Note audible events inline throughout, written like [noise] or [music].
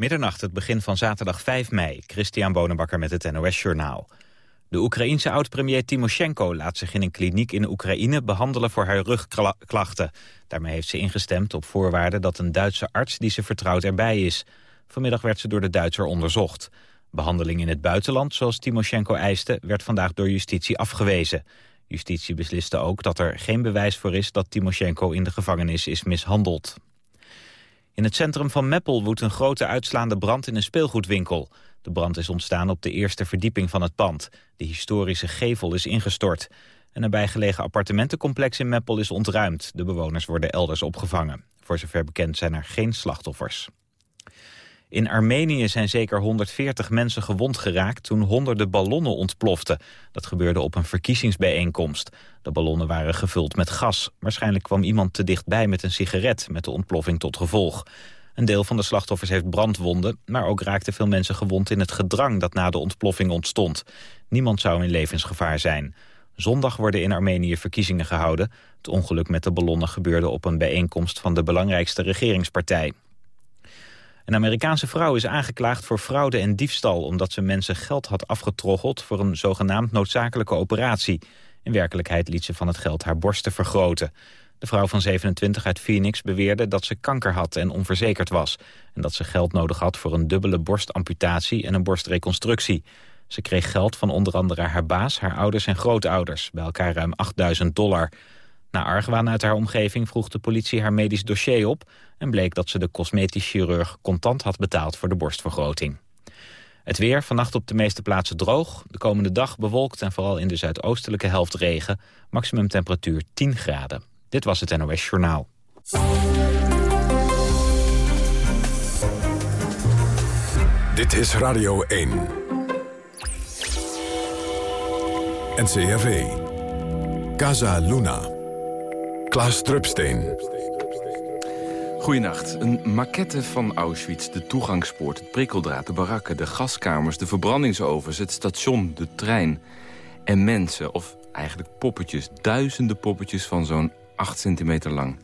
Middernacht, het begin van zaterdag 5 mei. Christian Bonenbakker met het NOS Journaal. De Oekraïense oud-premier Timoshenko laat zich in een kliniek in Oekraïne behandelen voor haar rugklachten. Daarmee heeft ze ingestemd op voorwaarde dat een Duitse arts die ze vertrouwt erbij is. Vanmiddag werd ze door de Duitser onderzocht. Behandeling in het buitenland, zoals Timoshenko eiste, werd vandaag door justitie afgewezen. Justitie besliste ook dat er geen bewijs voor is dat Timoshenko in de gevangenis is mishandeld. In het centrum van Meppel woedt een grote uitslaande brand in een speelgoedwinkel. De brand is ontstaan op de eerste verdieping van het pand. De historische gevel is ingestort. Een nabijgelegen appartementencomplex in Meppel is ontruimd. De bewoners worden elders opgevangen. Voor zover bekend zijn er geen slachtoffers. In Armenië zijn zeker 140 mensen gewond geraakt toen honderden ballonnen ontploften. Dat gebeurde op een verkiezingsbijeenkomst. De ballonnen waren gevuld met gas. Waarschijnlijk kwam iemand te dichtbij met een sigaret met de ontploffing tot gevolg. Een deel van de slachtoffers heeft brandwonden, maar ook raakten veel mensen gewond in het gedrang dat na de ontploffing ontstond. Niemand zou in levensgevaar zijn. Zondag worden in Armenië verkiezingen gehouden. Het ongeluk met de ballonnen gebeurde op een bijeenkomst van de belangrijkste regeringspartij. Een Amerikaanse vrouw is aangeklaagd voor fraude en diefstal... omdat ze mensen geld had afgetroggeld voor een zogenaamd noodzakelijke operatie. In werkelijkheid liet ze van het geld haar borsten vergroten. De vrouw van 27 uit Phoenix beweerde dat ze kanker had en onverzekerd was. En dat ze geld nodig had voor een dubbele borstamputatie en een borstreconstructie. Ze kreeg geld van onder andere haar baas, haar ouders en grootouders. Bij elkaar ruim 8000 dollar. Na argwaan uit haar omgeving vroeg de politie haar medisch dossier op... en bleek dat ze de cosmetisch chirurg contant had betaald voor de borstvergroting. Het weer, vannacht op de meeste plaatsen droog. De komende dag bewolkt en vooral in de zuidoostelijke helft regen. Maximum temperatuur 10 graden. Dit was het NOS Journaal. Dit is Radio 1. NCRV. Casa Luna. Klaas Drupsteen. Goedenacht. Een maquette van Auschwitz, de toegangspoort, het prikkeldraad, de barakken, de gaskamers, de verbrandingsovens, het station, de trein en mensen, of eigenlijk poppetjes, duizenden poppetjes van zo'n 8 centimeter lang.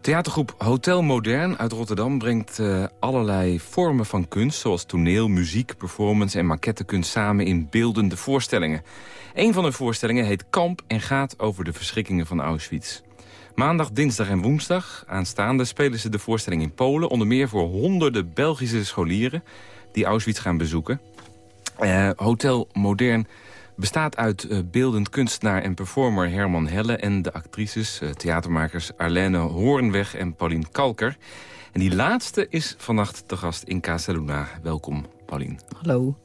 Theatergroep Hotel Modern uit Rotterdam brengt uh, allerlei vormen van kunst... zoals toneel, muziek, performance en maquettekunst samen in beeldende voorstellingen. Een van de voorstellingen heet Kamp en gaat over de verschrikkingen van Auschwitz. Maandag, dinsdag en woensdag aanstaande spelen ze de voorstelling in Polen... onder meer voor honderden Belgische scholieren die Auschwitz gaan bezoeken. Uh, Hotel Modern bestaat uit uh, beeldend kunstenaar en performer Herman Helle... en de actrices, uh, theatermakers Arlene Hoornweg en Paulien Kalker. En die laatste is vannacht te gast in Casa Luna. Welkom, Paulien. Hallo.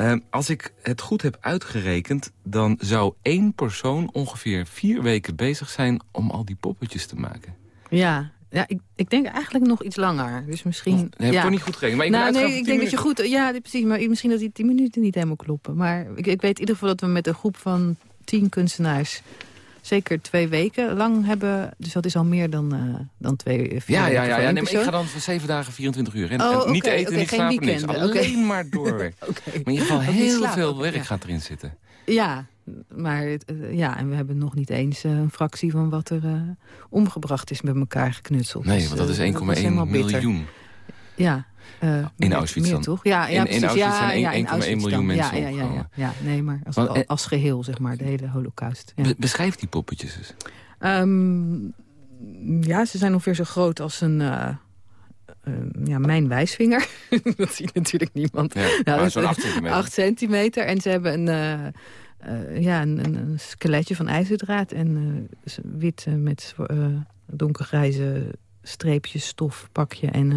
Uh, als ik het goed heb uitgerekend... dan zou één persoon ongeveer vier weken bezig zijn... om al die poppetjes te maken. Ja, ja, ik, ik denk eigenlijk nog iets langer. Dus misschien. Nee, heb ik ja. toch niet goed gerekend. Maar ik nou, nee, ik denk dat je goed. Ja, precies. Maar misschien dat die tien minuten niet helemaal kloppen. Maar ik, ik weet in ieder geval dat we met een groep van tien kunstenaars zeker twee weken lang hebben. Dus dat is al meer dan, uh, dan twee, vier ja, ja, ja, ja. Nee, maar ik ga dan voor zeven dagen 24 uur. En, Oh, en niet eten, oké, niet slapen, niks. Alleen maar doorwerken. [laughs] Maar in ieder geval heel veel werk gaat erin zitten. Ja, maar eh, ja, en we hebben nog niet eens eh, een fractie van wat er eh, omgebracht is met elkaar geknutseld. Nee, Dus, want dat is eh, 1,1 helemaal bitter. miljoen. Ja. meer- Auschwitz meer dan? toch? Ja, ja In- in. Auschwitz ja, zijn ja, 1,1 in Auschwitz miljoen mensen ja, ja, ja, ja, ja, nee, maar als, Want, als geheel, zeg maar, de hele holocaust. Ja. Be- Beschrijf die poppetjes eens. Ehm, ja, ze zijn ongeveer zo groot als een... eh, ja, mijn wijsvinger. [laughs] dat ziet natuurlijk niemand. Ja, Nou, maar dat- zo'n 8 [laughs] centimeter. 8 centimeter. En ze hebben een, eh, ja, een, een, een skeletje van ijzerdraad. En eh, wit eh, met donkergrijze streepjes stof pakje. En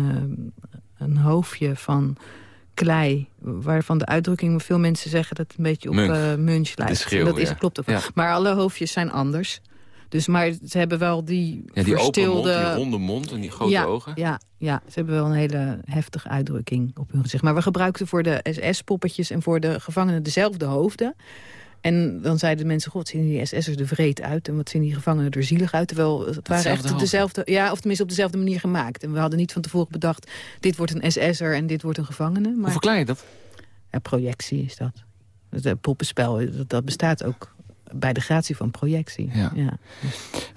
een hoofdje van klei. Waarvan de uitdrukking, veel mensen zeggen dat het een beetje op Munch. Munch lijkt. schreeuw, dat is, ja. klopt ook. Ja. Maar alle hoofdjes zijn anders. Dus, maar ze hebben wel die Ja, die open mond, die ronde mond en die grote ja, ogen. Ja, ja, ze hebben wel een hele heftige uitdrukking op hun gezicht. Maar we gebruikten voor de SS-poppetjes en voor de gevangenen dezelfde hoofden. En dan zeiden mensen, god, zien die SS'ers er vreed uit... en wat zien die gevangenen er zielig uit. Terwijl het waren echt hoofd. dezelfde... Ja, of tenminste op dezelfde manier gemaakt. En we hadden niet van tevoren bedacht... dit wordt een SS'er en dit wordt een gevangene. Hoe Maar verklaar je dat? ja, projectie is dat. Het eh, poppenspel, dat, dat bestaat ook bij de gratie van projectie. Ja. Ja.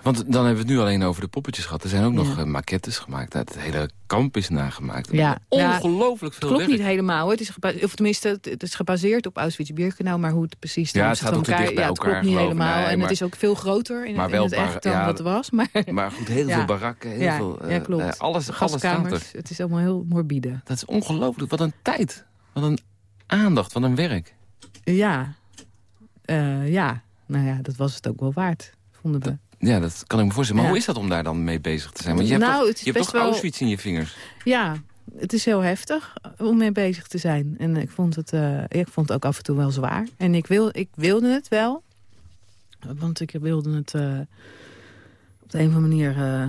Want dan hebben we het nu alleen over de poppetjes gehad. Er zijn ook nog Ja. eh, maquettes gemaakt. Het hele kamp is nagemaakt. Ja. Ongelooflijk Het veel klopt werk. niet helemaal. hoor. Het is, of tenminste, het- is gebaseerd op Auschwitz-Birkenau... maar hoe het precies... Ja, het te elkaar- dicht bij ja, het elkaar, klopt niet helemaal. Nee, en maar- het is ook veel groter in, maar het, wel in het bar- echt dan ja, wat het was. Maar, [laughs] Maar goed, heel Ja. veel barakken. Heel ja, veel, eh, ja, klopt. eh, alles, alles staat er. Gaskamers, het is allemaal heel morbide. Dat is ongelooflijk. Wat een tijd. Wat een aandacht. Wat een werk. Ja, Eh, ja. Nou ja, dat was het ook wel waard, vonden we. Ja, dat kan ik me voorstellen. Maar Ja. hoe is dat om daar dan mee bezig te zijn? Want je hebt Nou, toch, het is je hebt toch wel- Auschwitz in je vingers? Ja, het is heel heftig om mee bezig te zijn. En ik vond het, eh, ik vond het ook af en toe wel zwaar. En ik, wil, ik wilde het wel. Want ik wilde het eh, op de een of andere manier eh,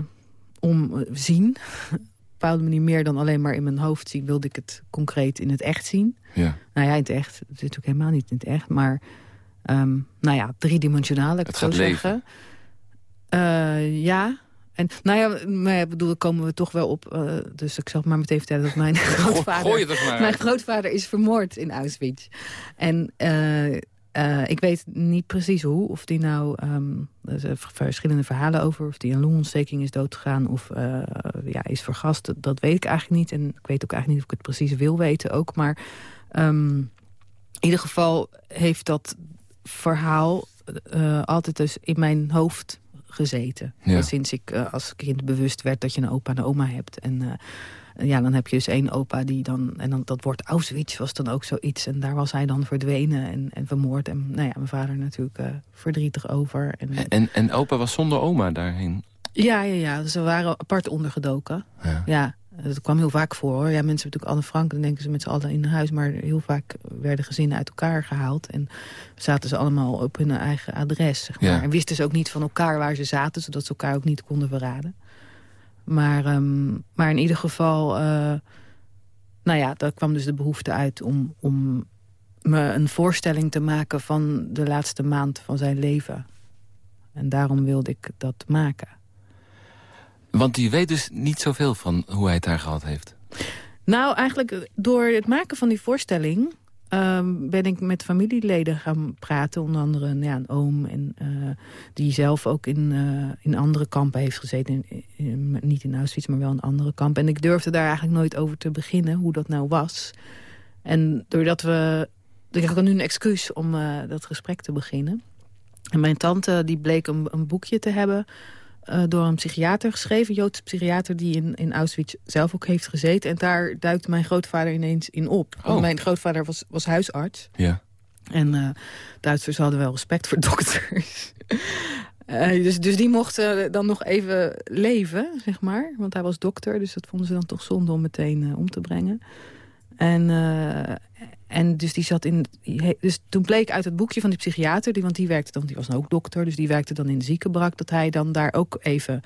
om, eh, zien. [laughs] op een bepaalde manier meer dan alleen maar in mijn hoofd zien... wilde ik het concreet in het echt zien. Ja. Nou ja, in het echt. Het zit ook helemaal niet in het echt. Maar, ehm, nou ja, driedimensionaal, ik Het het zo zeggen. Eh, ja. En nou ja, maar ja, bedoel, daar komen we toch wel op. eh, dus ik zal het maar meteen vertellen dat mijn [laughs] grootvader... Er maar Mijn grootvader is vermoord in Auschwitz. En eh, ik weet niet precies hoe. Of die nou... ehm, er zijn verschillende verhalen over. Of die een longontsteking is doodgegaan. Of ja, is vergast. Dat, dat weet ik eigenlijk niet. En ik weet ook eigenlijk niet of ik het precies wil weten ook. Maar ehm, in ieder geval heeft dat verhaal... eh, altijd dus in mijn hoofd gezeten. Ja. Sinds ik eh, als kind bewust werd dat je een opa en een oma hebt. En eh, ja, dan heb je dus één opa die dan... En dan, dat woord Auschwitz was dan ook zoiets. En daar was hij dan verdwenen en, en vermoord. En nou ja, mijn vader natuurlijk verdrietig over. En, En, en opa was zonder oma daarheen. ja, ja, ja. Ze waren apart ondergedoken. Ja. Ja, dat kwam heel vaak voor. Hoor. Ja, mensen hebben natuurlijk Anne Frank, dan denken ze met z'n allen in huis. Maar heel vaak werden gezinnen uit elkaar gehaald. En zaten ze allemaal op hun eigen adres. Zeg maar. Ja. En wisten ze ook niet van elkaar waar ze zaten. Zodat ze elkaar ook niet konden verraden. Maar, ehm, maar in ieder geval... eh, nou ja, daar kwam dus de behoefte uit om, om me een voorstelling te maken... van de laatste maand van zijn leven. En daarom wilde ik dat maken. Want die weet dus niet zoveel van hoe hij het daar gehad heeft. Nou, eigenlijk eh, door het maken van die voorstelling... ehm, ben ik met familieleden gaan praten. Onder andere nou ja, een oom en, eh, die zelf ook in, eh, in andere kampen heeft gezeten. Niet in Auschwitz, maar wel in andere kampen. En ik durfde daar eigenlijk nooit over te beginnen, hoe dat nou was. En doordat we... Ik had nu een excuus om dat gesprek te beginnen. En mijn tante die bleek een, een boekje te hebben eh, door een psychiater geschreven. Een Joodse psychiater die in, in Auschwitz zelf ook heeft gezeten. En daar duikt mijn grootvader ineens in op. Want Oh. mijn grootvader was, was huisarts. Ja. En eh, Duitsers hadden wel respect voor [laughs] dokters. Eh, dus, dus die mochten dan nog even leven, zeg maar. Want hij was dokter, dus dat vonden ze dan toch zonde om meteen om te brengen. En, en dus die zat in... Dus toen bleek uit het boekje van die psychiater... Die, want die werkte dan, die was dan ook dokter... dus die werkte dan in de ziekenbrak... dat hij dan daar ook even...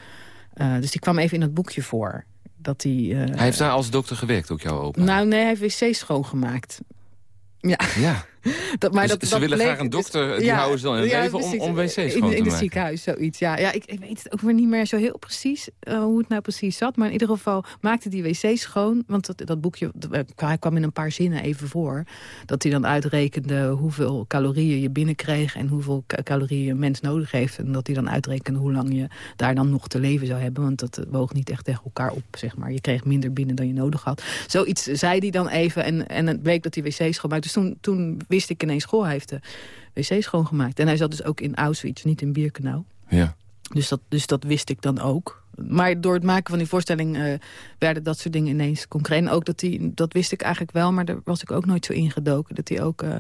eh, dus die kwam even in het boekje voor. Dat hij... eh, Hij heeft daar als dokter gewerkt, ook jouw opa. Nou, nee, hij heeft wc's schoongemaakt. Ja, ja. [laughs] dat, maar Dus dat, ze dat willen bleek- graag een dus- dokter, die houden ze dan in leven om- om wc's in, schoon te In het ziekenhuis, zoiets. Ja, ja ik, ik weet het ook weer niet meer zo heel precies eh, hoe het nou precies zat. Maar in ieder geval maakte die wc's schoon. Want dat, dat boekje, dat- hij kwam in een paar zinnen even voor. Dat hij dan uitrekende hoeveel calorieën je binnenkreeg... en hoeveel ca- calorieën een mens nodig heeft. En dat hij dan uitrekende hoe lang je daar dan nog te leven zou hebben. Want dat eh, woog niet echt tegen elkaar op, zeg maar. Je kreeg minder binnen dan je nodig had. Zoiets zei hij dan even en, en het bleek dat hij wc's schoonmaakte. Dus toen, toen wist ik ineens, goh, hij heeft de wc's schoongemaakt. En hij zat dus ook in Auschwitz, niet in Birkenau. Ja. Dus dat, dus dat wist ik dan ook. Maar door het maken van die voorstelling eh, werden dat soort dingen ineens concreet. En ook dat hij, dat wist ik eigenlijk wel, maar daar was ik ook nooit zo ingedoken. Dat hij ook eh,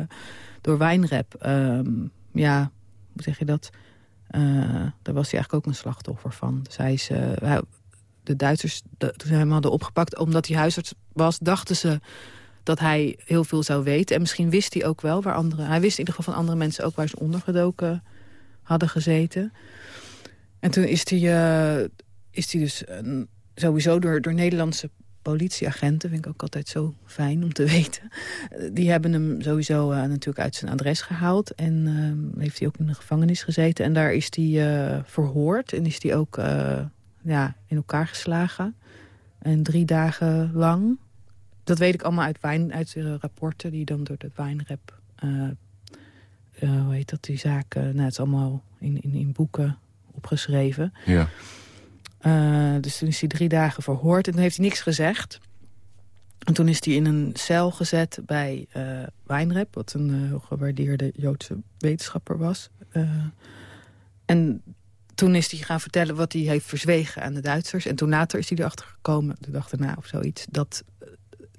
door wijnrap, ehm, ja, hoe zeg je dat? Eh, daar was hij eigenlijk ook een slachtoffer van. Dus hij is, eh, hij- de Duitsers, de- toen ze hem hadden opgepakt, omdat hij huisarts was, dachten ze dat hij heel veel zou weten. En misschien wist hij ook wel waar andere... Hij wist in ieder geval van andere mensen ook waar ze ondergedoken hadden gezeten. En toen is hij, eh, is hij dus eh, sowieso door, door Nederlandse politieagenten... vind ik ook altijd zo fijn om te [laughs] weten. Die hebben hem sowieso eh, natuurlijk uit zijn adres gehaald. En eh, heeft hij ook in de gevangenis gezeten. En daar is hij verhoord. En is hij ook ja, in elkaar geslagen. En drie dagen lang. Dat weet ik allemaal uit, wijn, uit de rapporten... die dan door de wijnrap eh, hoe heet dat, die zaken... nou, het is allemaal in, in, in boeken opgeschreven. Ja. dus toen is hij drie dagen verhoord en toen heeft hij niks gezegd. En toen is hij in een cel gezet bij uh, Weinrep... wat een uh, gewaardeerde Joodse wetenschapper was. en toen is hij gaan vertellen wat hij heeft verzwegen aan de Duitsers. En toen later is hij erachter gekomen, de dag daarna of zoiets... dat,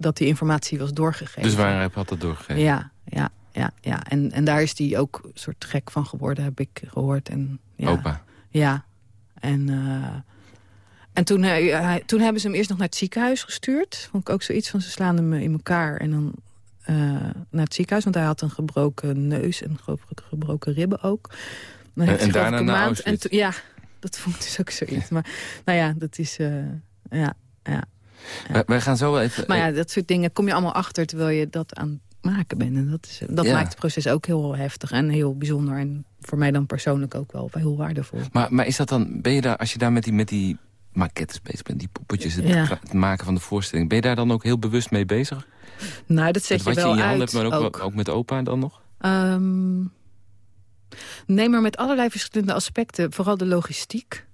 dat die informatie was doorgegeven. Dus waar had dat doorgegeven? Ja, ja, ja. ja. En, en daar is hij ook een soort gek van geworden, heb ik gehoord. En, ja, Opa? Ja. En, uh, en toen, uh, toen hebben ze hem eerst nog naar het ziekenhuis gestuurd. Vond ik ook zoiets van, ze slaan hem in elkaar en dan... Uh, naar het ziekenhuis, want hij had een gebroken neus en gebroken ribben ook. Dan en, en daarna naar en Ja, dat vond ik dus ook zoiets. Maar nou ja, dat is... Uh, ja, ja, Wij, gaan zo even... Maar ja, dat soort dingen kom je allemaal achter terwijl je dat aan maken bent. En dat, is, dat maakt het proces ook heel heftig en heel bijzonder. En voor mij dan persoonlijk ook wel heel waardevol. Maar, maar is dat dan, ben je daar, als je daar met die, met die maquettes bezig bent, die poppetjes, het, het, maken van de voorstelling, ben je daar dan ook heel bewust mee bezig? Nou, dat zet je wel wat je in je uit. hand hebt, maar ook, ook. met opa dan nog? Um, Nee, maar met allerlei verschillende aspecten. Vooral de logistiek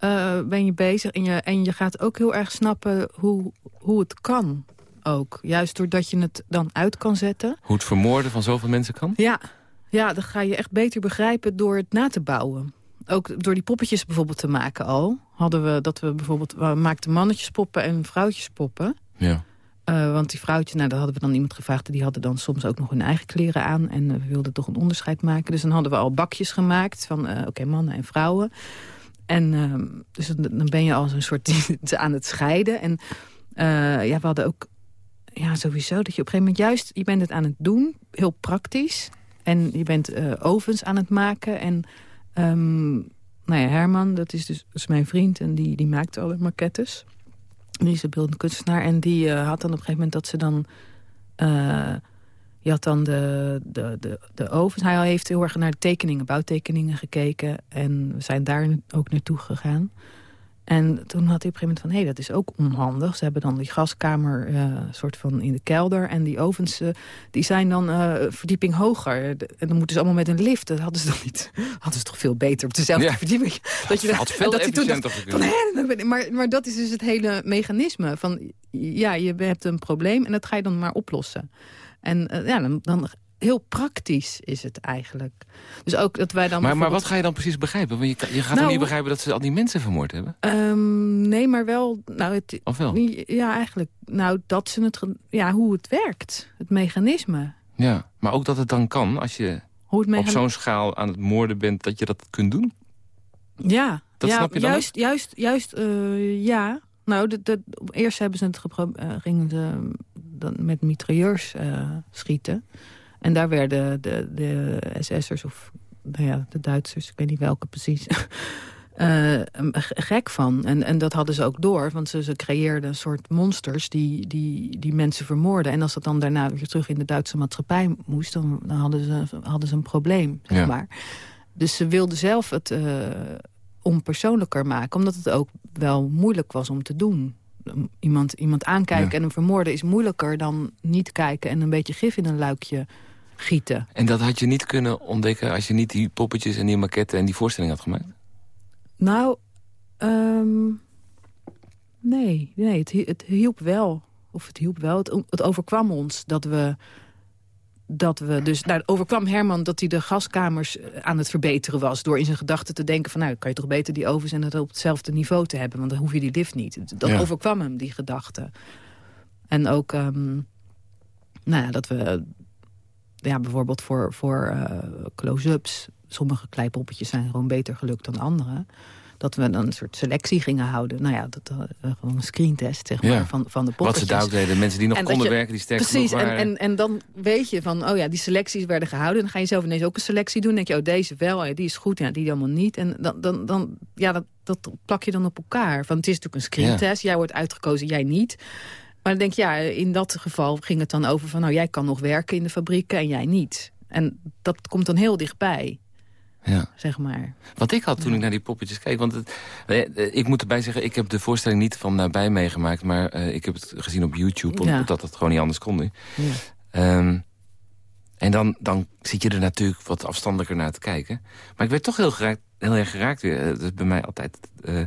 uh, ben je bezig. En je, en je gaat ook heel erg snappen hoe, hoe het kan ook. Juist doordat je het dan uit kan zetten. Hoe het vermoorden van zoveel mensen kan? Ja, ja dan ga je echt beter begrijpen door het na te bouwen. Ook door die poppetjes bijvoorbeeld te maken al. Hadden we dat we bijvoorbeeld... We maakten mannetjespoppen en vrouwtjespoppen. Ja. Uh, want die vrouwtjes, nou, daar hadden we dan iemand gevraagd... die hadden dan soms ook nog hun eigen kleren aan. En uh, we wilden toch een onderscheid maken. Dus dan hadden we al bakjes gemaakt van, uh, oké, mannen en vrouwen. En ehm, dus dan ben je al zo'n soort [laughs] aan het scheiden. En ja, we hadden ook ja, sowieso dat je op een gegeven moment juist... je bent het aan het doen, heel praktisch. En je bent ovens aan het maken. En um, nou ja, Herman, dat is dus mijn vriend... en die, die maakt alle maquettes... Die is een beeldend kunstenaar. En die uh, had dan op een gegeven moment dat ze dan... Je had dan de, de, de, de ovens. Hij heeft heel erg naar de tekeningen, bouwtekeningen gekeken. En we zijn daar ook naartoe gegaan. En toen had hij op een gegeven moment van... hé, hey, dat is ook onhandig. Ze hebben dan die gaskamer uh, soort van in de kelder. En die ovens uh, die zijn dan uh, verdieping hoger. En dan moeten ze allemaal met een lift. Dat hadden ze dan niet. [laughs] hadden ze toch veel beter op dezelfde ja. verdieping. [laughs] Dat je had veel dat toen dacht, van, maar, maar dat is dus het hele mechanisme. Van, ja, je hebt een probleem en dat ga je dan maar oplossen. En ja, dan, dan heel praktisch is het eigenlijk. Dus ook dat wij dan maar, maar wat ga je dan precies begrijpen? Want je, je gaat nou, niet begrijpen dat ze al die mensen vermoord hebben? Um, nee, maar wel... Nou, het, of wel? Ja, eigenlijk. Nou, dat ze het... Ja, hoe het werkt. Het mechanisme. Ja, maar ook dat het dan kan als je op zo'n schaal aan het moorden bent... dat je dat kunt doen? Ja. Dat ja, snap je dan juist, juist, juist, uh, ja. Nou, de, de, eerst hebben ze het uh, gingen ze dan met mitrailleurs uh, schieten. En daar werden de, de SS'ers of nou ja, de Duitsers, ik weet niet welke precies... [laughs] Uh, gek van. En, en dat hadden ze ook door, want ze, ze creëerden een soort monsters die, die, die mensen vermoorden. En als dat dan daarna weer terug in de Duitse maatschappij moest, dan, dan hadden, ze, hadden ze een probleem, zeg ja. maar. Dus ze wilden zelf het uh, onpersoonlijker maken, omdat het ook wel moeilijk was om te doen. Iemand, iemand aankijken ja. en hem vermoorden is moeilijker dan niet kijken en een beetje gif in een luikje gieten. En dat had je niet kunnen ontdekken als je niet die poppetjes en die maquetten en die voorstelling had gemaakt? Nou, um, nee, nee het, het hielp wel. Of het hielp wel. Het, het overkwam ons dat we dat we dus... Nou, overkwam Herman dat hij de gaskamers aan het verbeteren was... door in zijn gedachten te denken van... nou, kan je toch beter die ovens en het op hetzelfde niveau te hebben... want dan hoef je die lift niet. Dat ja. overkwam hem, die gedachte. En ook, um, nou ja, dat we... Ja, bijvoorbeeld voor, voor uh, close-ups... sommige kleipoppetjes zijn gewoon beter gelukt dan andere dat we dan een soort selectie gingen houden. Nou ja, dat, uh, gewoon een screentest zeg maar, ja. van, van de poppetjes. Wat ze daar deden, mensen die nog en konden je, werken, die sterk Precies, waren. en, en, en dan weet je van, oh ja, die selecties werden gehouden. Dan ga je zelf ineens ook een selectie doen. Dan denk je, oh deze wel, ja, die is goed, ja, die allemaal niet. En dan, dan, dan ja, dat, dat plak je dan op elkaar. Van, het is natuurlijk een screentest, ja. jij wordt uitgekozen, jij niet. Maar dan denk je, ja, in dat geval ging het dan over van... nou, jij kan nog werken in de fabrieken en jij niet. En dat komt dan heel dichtbij. Ja. Zeg maar. Wat ik had toen ja. ik naar die poppetjes keek... want het, ik moet erbij zeggen, ik heb de voorstelling niet van nabij meegemaakt... maar uh, ik heb het gezien op YouTube, omdat ja. het gewoon niet anders kon. Ja. Um, En dan, dan zit je er natuurlijk wat afstandelijker naar te kijken. Maar ik werd toch heel, geraakt, heel erg geraakt weer. Dat is bij mij altijd... Uh,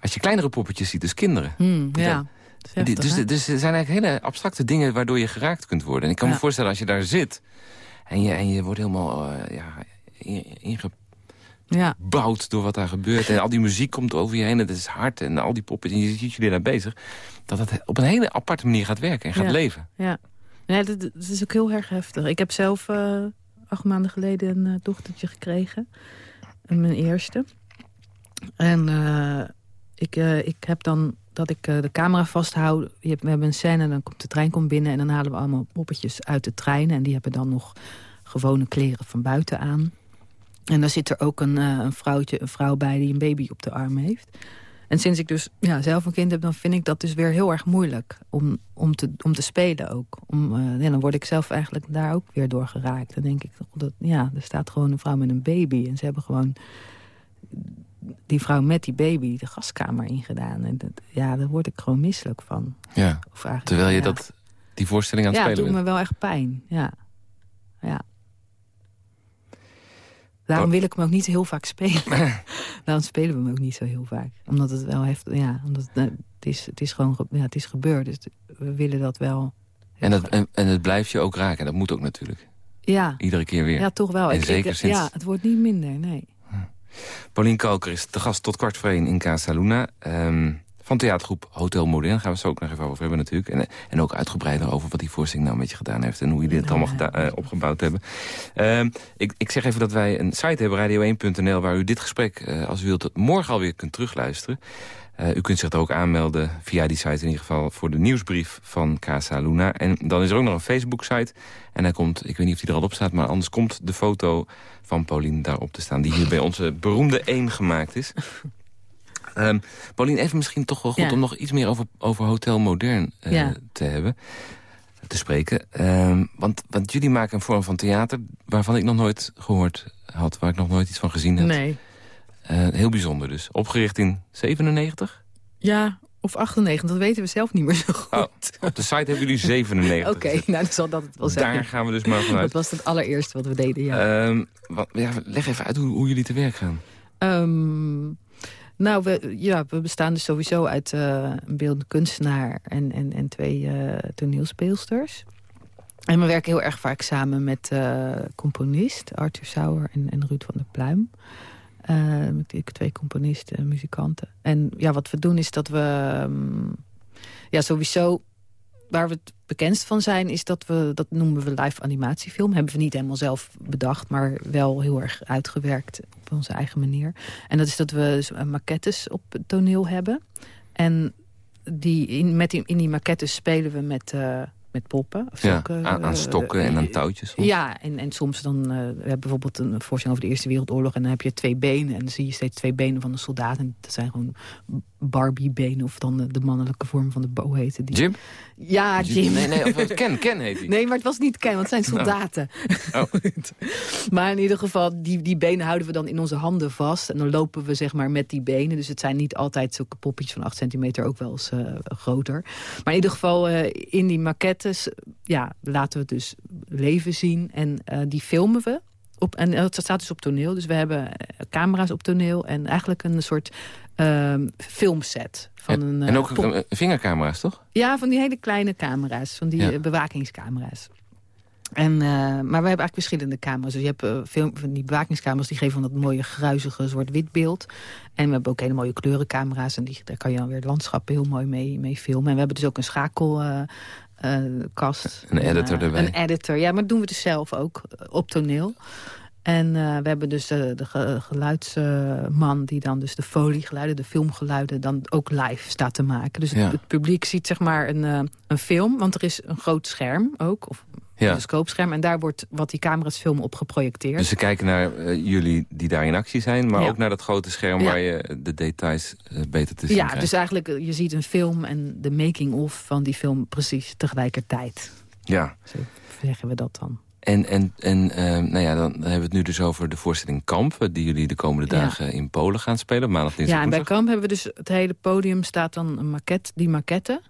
als je kleinere poppetjes ziet, dus kinderen. Hmm, ja. Heftig, dus, dus er zijn eigenlijk hele abstracte dingen waardoor je geraakt kunt worden. En ik kan me voorstellen als je daar zit... en je, en je wordt helemaal uh, ja, ingebouwd ja. door wat daar gebeurt. En al die muziek komt over je heen, het is hard. En al die poppen, en je ziet jullie daar bezig. Dat het op een hele aparte manier gaat werken en gaat leven. Ja, ja dat, dat, is ook heel erg heftig. Ik heb zelf uh, acht maanden geleden een uh, dochtertje gekregen. Mijn eerste. En uh, ik, ik heb dan dat ik de camera vasthoud. we hebben een scène, dan komt de trein komt binnen... en dan halen we allemaal poppetjes uit de trein. En die hebben dan nog gewone kleren van buiten aan. En dan zit er ook een, een, vrouwtje, een vrouw bij die een baby op de arm heeft. En sinds ik dus ja, zelf een kind heb, dan vind ik dat dus weer heel erg moeilijk om, om, te, om te spelen ook. Om, uh, ja, dan word ik zelf eigenlijk daar ook weer door geraakt. Dan denk ik, dat, ja, er staat gewoon een vrouw met een baby. En ze hebben gewoon die vrouw met die baby de gaskamer ingedaan. En dat, ja, daar word ik gewoon misselijk van. Ja, terwijl je dat, die voorstelling aan het ja, spelen bent. Ja, het doet me wel echt pijn. Ja, ja. Daarom wil ik hem ook niet heel vaak spelen. [laughs] Daarom spelen we hem ook niet zo heel vaak. Omdat het wel heeft, ja, omdat het, het, is, het is gewoon ja, het is gebeurd. Dus we willen dat wel. En, het, en, en, het blijft je ook raken. Dat moet ook natuurlijk. Ja. Iedere keer weer. Ja, toch wel. En ik, zeker ik, sinds... Ja, het wordt niet minder, nee. Hm. Paulien Kalker is de gast tot kwart voor één in Casa Luna. Um, van theatergroep Hotel Modern. Daar gaan we het zo ook nog even over hebben natuurlijk. En, en ook uitgebreider over wat die voorstelling nou met je gedaan heeft... en hoe jullie het allemaal uh, opgebouwd hebben. Uh, ik, ik zeg even dat wij een site hebben, radio1.nl... waar u dit gesprek, uh, als u wilt, morgen alweer kunt terugluisteren. Uh, u kunt zich er ook aanmelden via die site in ieder geval... voor de nieuwsbrief van Casa Luna. En dan is er ook nog een Facebook-site. En daar komt, ik weet niet of die er al op staat... maar anders komt de foto van Paulien daarop te staan... die hier bij onze beroemde 1 gemaakt is. Um, Paulien, even misschien toch wel goed ja. om nog iets meer over, over Hotel Modern uh, ja. te hebben. Te spreken. Um, want, want jullie maken een vorm van theater waarvan ik nog nooit gehoord had. Waar ik nog nooit iets van gezien heb. Nee. Uh, heel bijzonder dus. Opgericht in 97? Ja, of 98, dat weten we zelf niet meer zo goed. Oh, op de site hebben jullie 97. [laughs] Oké, okay, nou dan zal dat het wel zijn. Daar gaan we dus maar vanuit. Dat was het allereerste wat we deden, ja. Um, wat, ja leg even uit hoe, hoe jullie te werk gaan. Um, nou, we, ja, we bestaan dus sowieso uit uh, een beeldende kunstenaar en, en, en twee uh, toneelspeelsters. En we werken heel erg vaak samen met uh, componist Arthur Sauer en, en Ruud van der Pluim. met twee componisten en muzikanten. En ja, wat we doen is dat we um, ja, sowieso waar we het bekendst van zijn, is dat we, dat noemen we live animatiefilm. Hebben we niet helemaal zelf bedacht, maar wel heel erg uitgewerkt op onze eigen manier. En dat is dat we maquettes op het toneel hebben. En die, in, met die, in die maquettes spelen we met... Uh, met poppen. Of ja, zulke, aan, aan, stokken en aan touwtjes. Soms. Ja, en, en soms dan... Uh, we hebben bijvoorbeeld een voorstelling over de Eerste Wereldoorlog... en dan heb je twee benen en dan zie je steeds twee benen van een soldaat. En dat zijn gewoon Barbie-benen of dan de, de, mannelijke vorm van de bow heette die. Jim? Ja, Jim. Jim. Nee, nee, of [laughs] Ken, Ken heet hij. Nee, maar het was niet Ken, want het zijn [laughs] soldaten. Oh. [laughs] maar in ieder geval, die, die benen houden we dan in onze handen vast. En dan lopen we zeg maar met die benen. Dus het zijn niet altijd zulke poppetjes van 8 centimeter, ook wel eens uh, groter. Maar in ieder geval, uh, in die ja, laten we dus leven zien. En uh, die filmen we. Op, en dat staat dus op toneel. Dus we hebben camera's op toneel. En eigenlijk een soort uh, filmset. Van en, een, en ook uh, vingercamera's, toch? Ja, van die hele kleine camera's. Van die ja. bewakingscamera's. En, uh, maar we hebben eigenlijk verschillende camera's. Dus je hebt uh, film, van die bewakingscamera's die geven van dat mooie gruizige zwart-wit beeld. En we hebben ook hele mooie kleurencamera's. En die, daar kan je dan weer landschappen heel mooi mee, mee filmen. En we hebben dus ook een schakel... Uh, kast. Een editor erbij. Een editor, ja, maar dat doen we dus zelf ook op toneel. En uh, we hebben dus de, de geluidsman die dan dus de foliegeluiden, de filmgeluiden... dan ook live staat te maken. Dus ja. het, het, publiek ziet zeg maar een, uh, een film, want er is een groot scherm ook... Of, ja. een scoopscherm. En daar wordt wat die camera's filmen op geprojecteerd. Dus ze kijken naar uh, jullie die daar in actie zijn... maar ja. ook naar dat grote scherm waar je de details beter te zien Ja, krijgt. dus eigenlijk je ziet een film en de making-of van die film precies tegelijkertijd. Ja. Zo zeggen we dat dan. En, en, en uh, nou ja, dan hebben we het nu dus over de voorstelling Kamp... die jullie de komende dagen ja. in Polen gaan spelen. Maandag, dinsdag, Ja, en bij Kamp hebben we dus het hele podium staat dan een maquette, die maquette.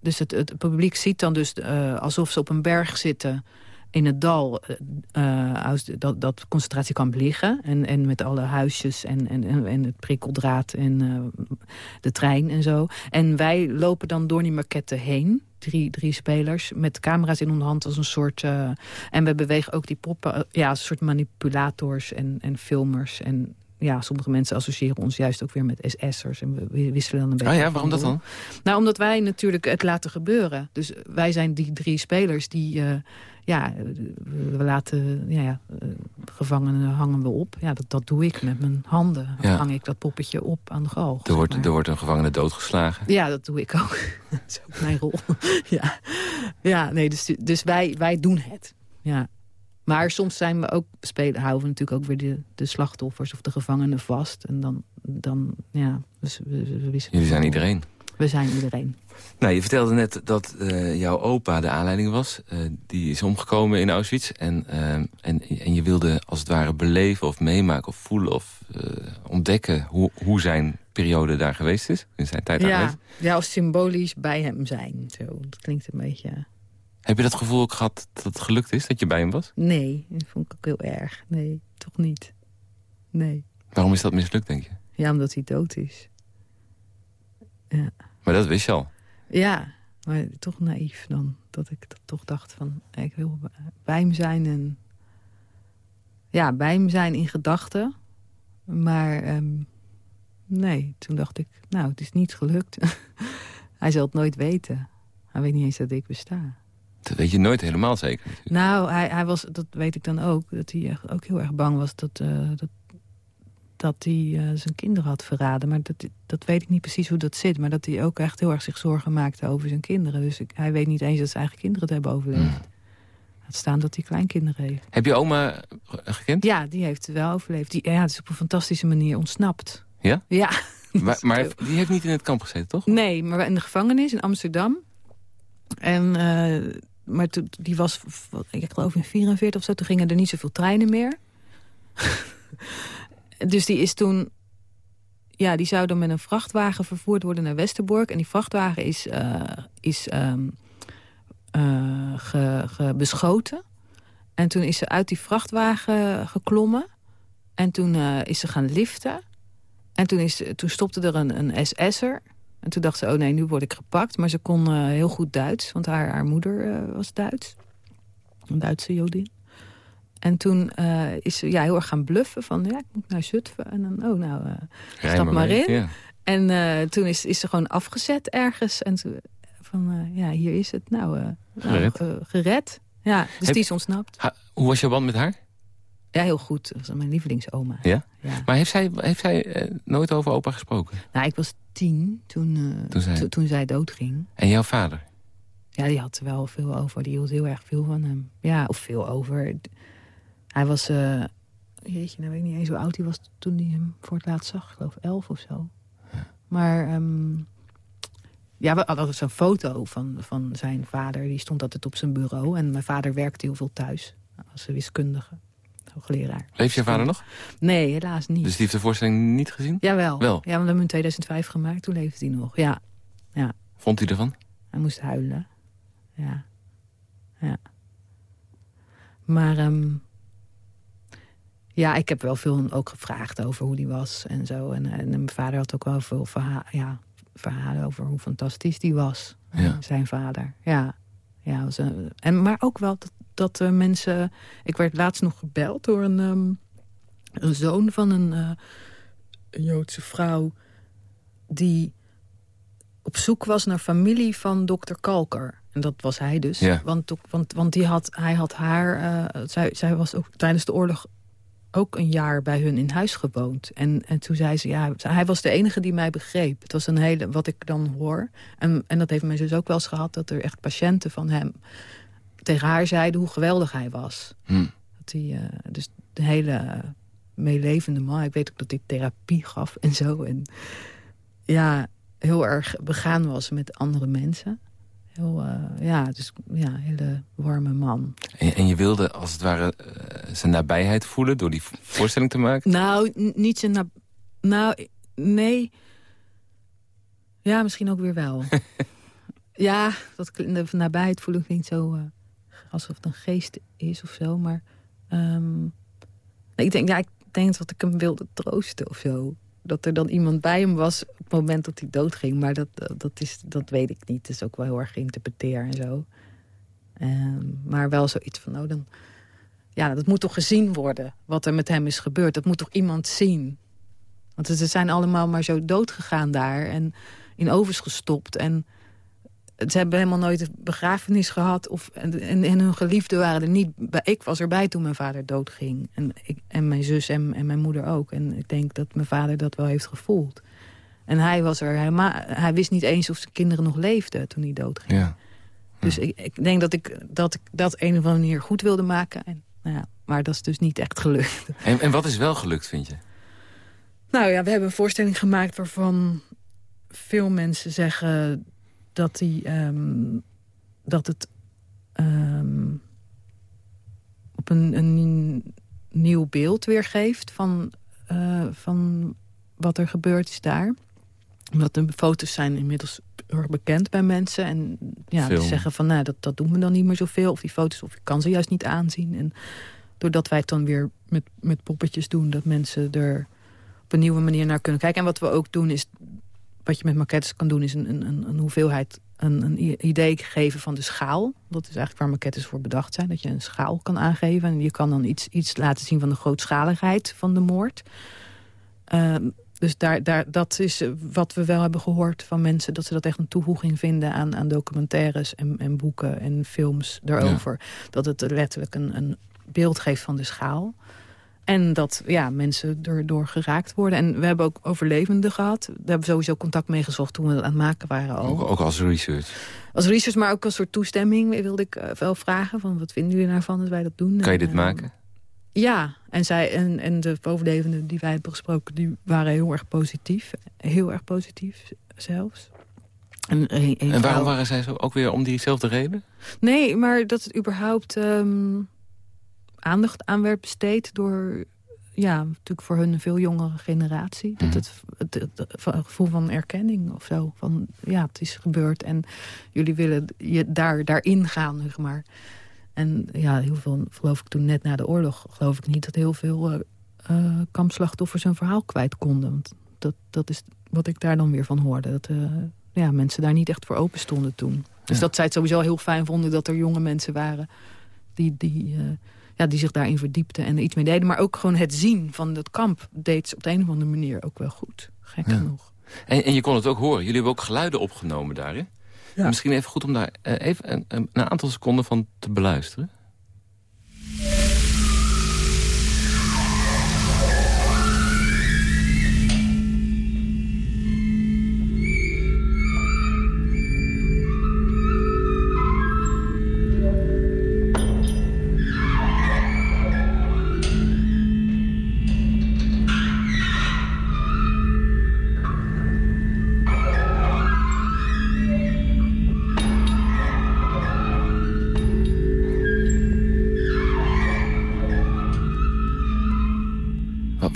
Dus het, het publiek ziet dan dus uh, alsof ze op een berg zitten... in het dal uh, dat, dat concentratiekamp liggen. En, en met alle huisjes en, en, en het prikkeldraad en uh, de trein en zo. En wij lopen dan door die maquette heen. Drie, drie spelers met camera's in onze hand als een soort... Uh, en we bewegen ook die poppen, ja, als een soort manipulators en, en filmers. En ja, sommige mensen associëren ons juist ook weer met SS'ers. En we wisselen dan een beetje. Ah ja, waarom dat dan? Nou, omdat wij natuurlijk het laten gebeuren. Dus wij zijn die drie spelers die... Uh, ja, we laten ja, ja, eh, gevangenen hangen we op. Ja, dat, dat doe ik met mijn handen. Dan hang ik dat poppetje op aan de galg. Er wordt, er wordt een gevangene doodgeslagen. Ja, dat doe ik ook. [laughs] dat is ook mijn rol. [laughs] ja, ja nee, dus, dus wij, wij doen het. Ja. Maar soms zijn we ook, spelen, houden we natuurlijk ook weer de, de slachtoffers of de gevangenen vast. En dan, dan ja, dus we, we, we Jullie zijn iedereen. We zijn iedereen. Nou, je vertelde net dat uh, jouw opa de aanleiding was. Uh, die is omgekomen in Auschwitz. En, uh, en, en je wilde als het ware beleven of meemaken of voelen of ontdekken... Hoe, hoe zijn periode daar geweest is, in zijn tijd daar ja, geweest. Ja, als symbolisch bij hem zijn. Zo. Dat klinkt een beetje... Heb je dat gevoel ook gehad dat het gelukt is, dat je bij hem was? Nee, dat vond ik ook heel erg. Nee, toch niet. Nee. Waarom is dat mislukt, denk je? Ja, omdat hij dood is. Ja. Maar dat wist je al? Ja, maar toch naïef dan. Dat ik dat toch dacht van, ik wil bij hem zijn en... Ja, bij hem zijn in gedachten. Maar um, nee, toen dacht ik, nou, het is niet gelukt. [laughs] hij zal het nooit weten. Hij weet niet eens dat ik besta. Dat weet je nooit helemaal zeker. Nou, hij, hij was, dat weet ik dan ook, dat hij ook heel erg bang was dat, uh, dat, dat hij uh, zijn kinderen had verraden. Maar dat, dat weet ik niet precies hoe dat zit. Maar dat hij ook echt heel erg zich zorgen maakte over zijn kinderen. Dus ik, hij weet niet eens dat zijn eigen kinderen het hebben overleefd. Mm. Laat staan dat hij kleinkinderen heeft. Heb je oma gekend? Ja, die heeft wel overleefd. Die, ja, het is op een fantastische manier ontsnapt. Ja? Ja. [laughs] Maar, maar [laughs] die heeft niet in het kamp gezeten, toch? Nee, maar in de gevangenis in Amsterdam. En... Uh, maar toen, die was, ik geloof in 44 of zo, toen gingen er niet zoveel treinen meer. [laughs] dus die is toen, ja, die zou dan met een vrachtwagen vervoerd worden naar Westerbork. En die vrachtwagen is, uh, is um, ge, ge beschoten. En toen is ze uit die vrachtwagen geklommen. En toen uh, is ze gaan liften. En toen, is, toen stopte er een, een SS'er. En toen dacht ze, oh nee, nu word ik gepakt. Maar ze kon uh, heel goed Duits, want haar, haar moeder uh, was Duits. Een Duitse Jodin. En toen uh, is ze ja, heel erg gaan bluffen van, ja, ik moet naar Zutphen. En dan, oh nou, stap maar, maar in. Ja. En toen is, is ze gewoon afgezet ergens. En toen, van, ja, hier is het. Nou, gered. Nou, gered. Ja, dus Heb, die is ontsnapt. Ha, hoe was je band met haar? Ja, heel goed. Dat was mijn lievelingsoma. Ja? ja. Maar heeft zij, heeft zij uh, nooit over opa gesproken? Nou, ik was tien toen, uh, toen, zij... toen zij doodging. En jouw vader? Ja, die had er wel veel over. Die hield heel erg veel van hem. Ja, of veel over. Hij was... Uh, jeetje, nou weet ik niet eens hoe oud hij was toen hij hem voor het laatst zag. Ik geloof elf of zo. Ja. Maar... Um, ja, we hadden altijd zo'n foto van, van zijn vader. Die stond altijd op zijn bureau. En mijn vader werkte heel veel thuis. Als wiskundige hoogleraar. Leeft je vader nog? Nee, helaas niet. Dus die heeft de voorstelling niet gezien? Jawel. Wel? Ja, want we hebben hem in 2005 gemaakt. Toen leefde hij nog. Ja. ja. Vond hij ervan? Hij moest huilen. Ja. Ja. Maar... Um, ja, ik heb wel veel ook gevraagd over hoe die was en zo. En, en mijn vader had ook wel veel verha ja, verhalen over hoe fantastisch die was. Ja. Zijn vader. Ja. ja was een, en, maar ook wel dat, dat uh, mensen... Ik werd laatst nog gebeld door een, um, een zoon van een, uh, een, Joodse vrouw... die op zoek was naar familie van dokter Kalker. En dat was hij dus. Ja. Want, want, want die had, hij had haar... Uh, zij, zij was ook tijdens de oorlog ook een jaar bij hun in huis gewoond. En, en toen zei ze, ja, hij was de enige die mij begreep. Het was een hele, wat ik dan hoor. En, en dat heeft mijn zus ook wel eens gehad... dat er echt patiënten van hem tegen haar zeiden hoe geweldig hij was. Hm. Dat hij, uh, dus de hele meelevende man. Ik weet ook dat hij therapie gaf en zo. En ja, heel erg begaan was met andere mensen. Heel, uh, ja, dus ja, hele warme man. En, en je wilde als het ware zijn nabijheid voelen door die voorstelling te maken? Nou, niet zijn nab Nou, nee. Ja, misschien ook weer wel. [laughs] ja, dat de nabijheid voelen klinkt zo alsof het een geest is of zo. Maar ehm, ik denk, ja, ik denk dat ik hem wilde troosten of zo. Dat er dan iemand bij hem was op het moment dat hij doodging. Maar dat, dat, is, dat weet ik niet. Het is ook wel heel erg geïnterpreteerd en zo. Ehm, maar wel zoiets van, nou dan... Ja, dat moet toch gezien worden, wat er met hem is gebeurd. Dat moet toch iemand zien. Want ze zijn allemaal maar zo dood gegaan daar. En in ovens gestopt. En ze hebben helemaal nooit een begrafenis gehad. Of, en, en, hun geliefden waren er niet bij. Ik was erbij toen mijn vader doodging. En, ik, en mijn zus en, en mijn moeder ook. En ik denk dat mijn vader dat wel heeft gevoeld. En hij was er helemaal... Hij wist niet eens of zijn kinderen nog leefden toen hij doodging. Ja. Dus ik, ik, denk dat ik, dat ik dat een of andere manier goed wilde maken. En, nou ja, maar dat is dus niet echt gelukt. En, en wat is wel gelukt, vind je? Nou ja, we hebben een voorstelling gemaakt waarvan veel mensen zeggen dat, die, ehm, dat het um, op een, een nieuw beeld weergeeft van, uh, van wat er gebeurd is daar. Omdat de foto's zijn inmiddels erg bekend bij mensen. En ja, die zeggen van nou, dat, dat doen we dan niet meer zoveel. Of die foto's, of je kan ze juist niet aanzien. En doordat wij het dan weer met, met poppetjes doen, dat mensen er op een nieuwe manier naar kunnen kijken. En wat we ook doen is wat je met maquettes kan doen is een, een, een hoeveelheid, een, een, idee geven van de schaal. Dat is eigenlijk waar maquettes voor bedacht zijn. Dat je een schaal kan aangeven. En je kan dan iets, iets laten zien van de grootschaligheid van de moord. Ehm, dus daar, daar, dat is wat we wel hebben gehoord van mensen... dat ze dat echt een toevoeging vinden aan, aan documentaires en, en boeken en films daarover. Dat het letterlijk een, een beeld geeft van de schaal. En dat ja, mensen erdoor geraakt worden. En we hebben ook overlevenden gehad. Daar hebben we sowieso contact mee gezocht toen we dat aan het maken waren. Al. Ook, ook als research? Als research, maar ook als soort toestemming wilde ik uh, wel vragen. Van, wat vinden jullie daarvan dat wij dat doen? Kan je dit en, maken? Ja, en, zij, en, en de overlevenden die wij hebben gesproken... die waren heel erg positief. Heel erg positief zelfs. En, en waarom waren zij zo? Ook weer om diezelfde reden? Nee, maar dat het überhaupt... Um, aandacht aan werd besteed door ja, natuurlijk voor hun een veel jongere generatie. Dat mhm. het, het, het, gevoel van erkenning of zo. Van ja, het is gebeurd en jullie willen je daar, daarin gaan, zeg maar. En ja, heel veel, geloof ik toen net na de oorlog... geloof ik niet dat heel veel uh, kampslachtoffers hun verhaal kwijt konden. Want dat, dat is wat ik daar dan weer van hoorde. Dat uh, ja, mensen daar niet echt voor open stonden toen. Dus dat zij het sowieso heel fijn vonden dat er jonge mensen waren... die, die ja, die zich daarin verdiepten en er iets mee deden. Maar ook gewoon het zien van dat kamp deed ze op de een of andere manier ook wel goed. Gek genoeg. En, en, je kon het ook horen. Jullie hebben ook geluiden opgenomen daar, hè? Ja. Misschien even goed om daar uh, even een, een, aantal seconden van te beluisteren.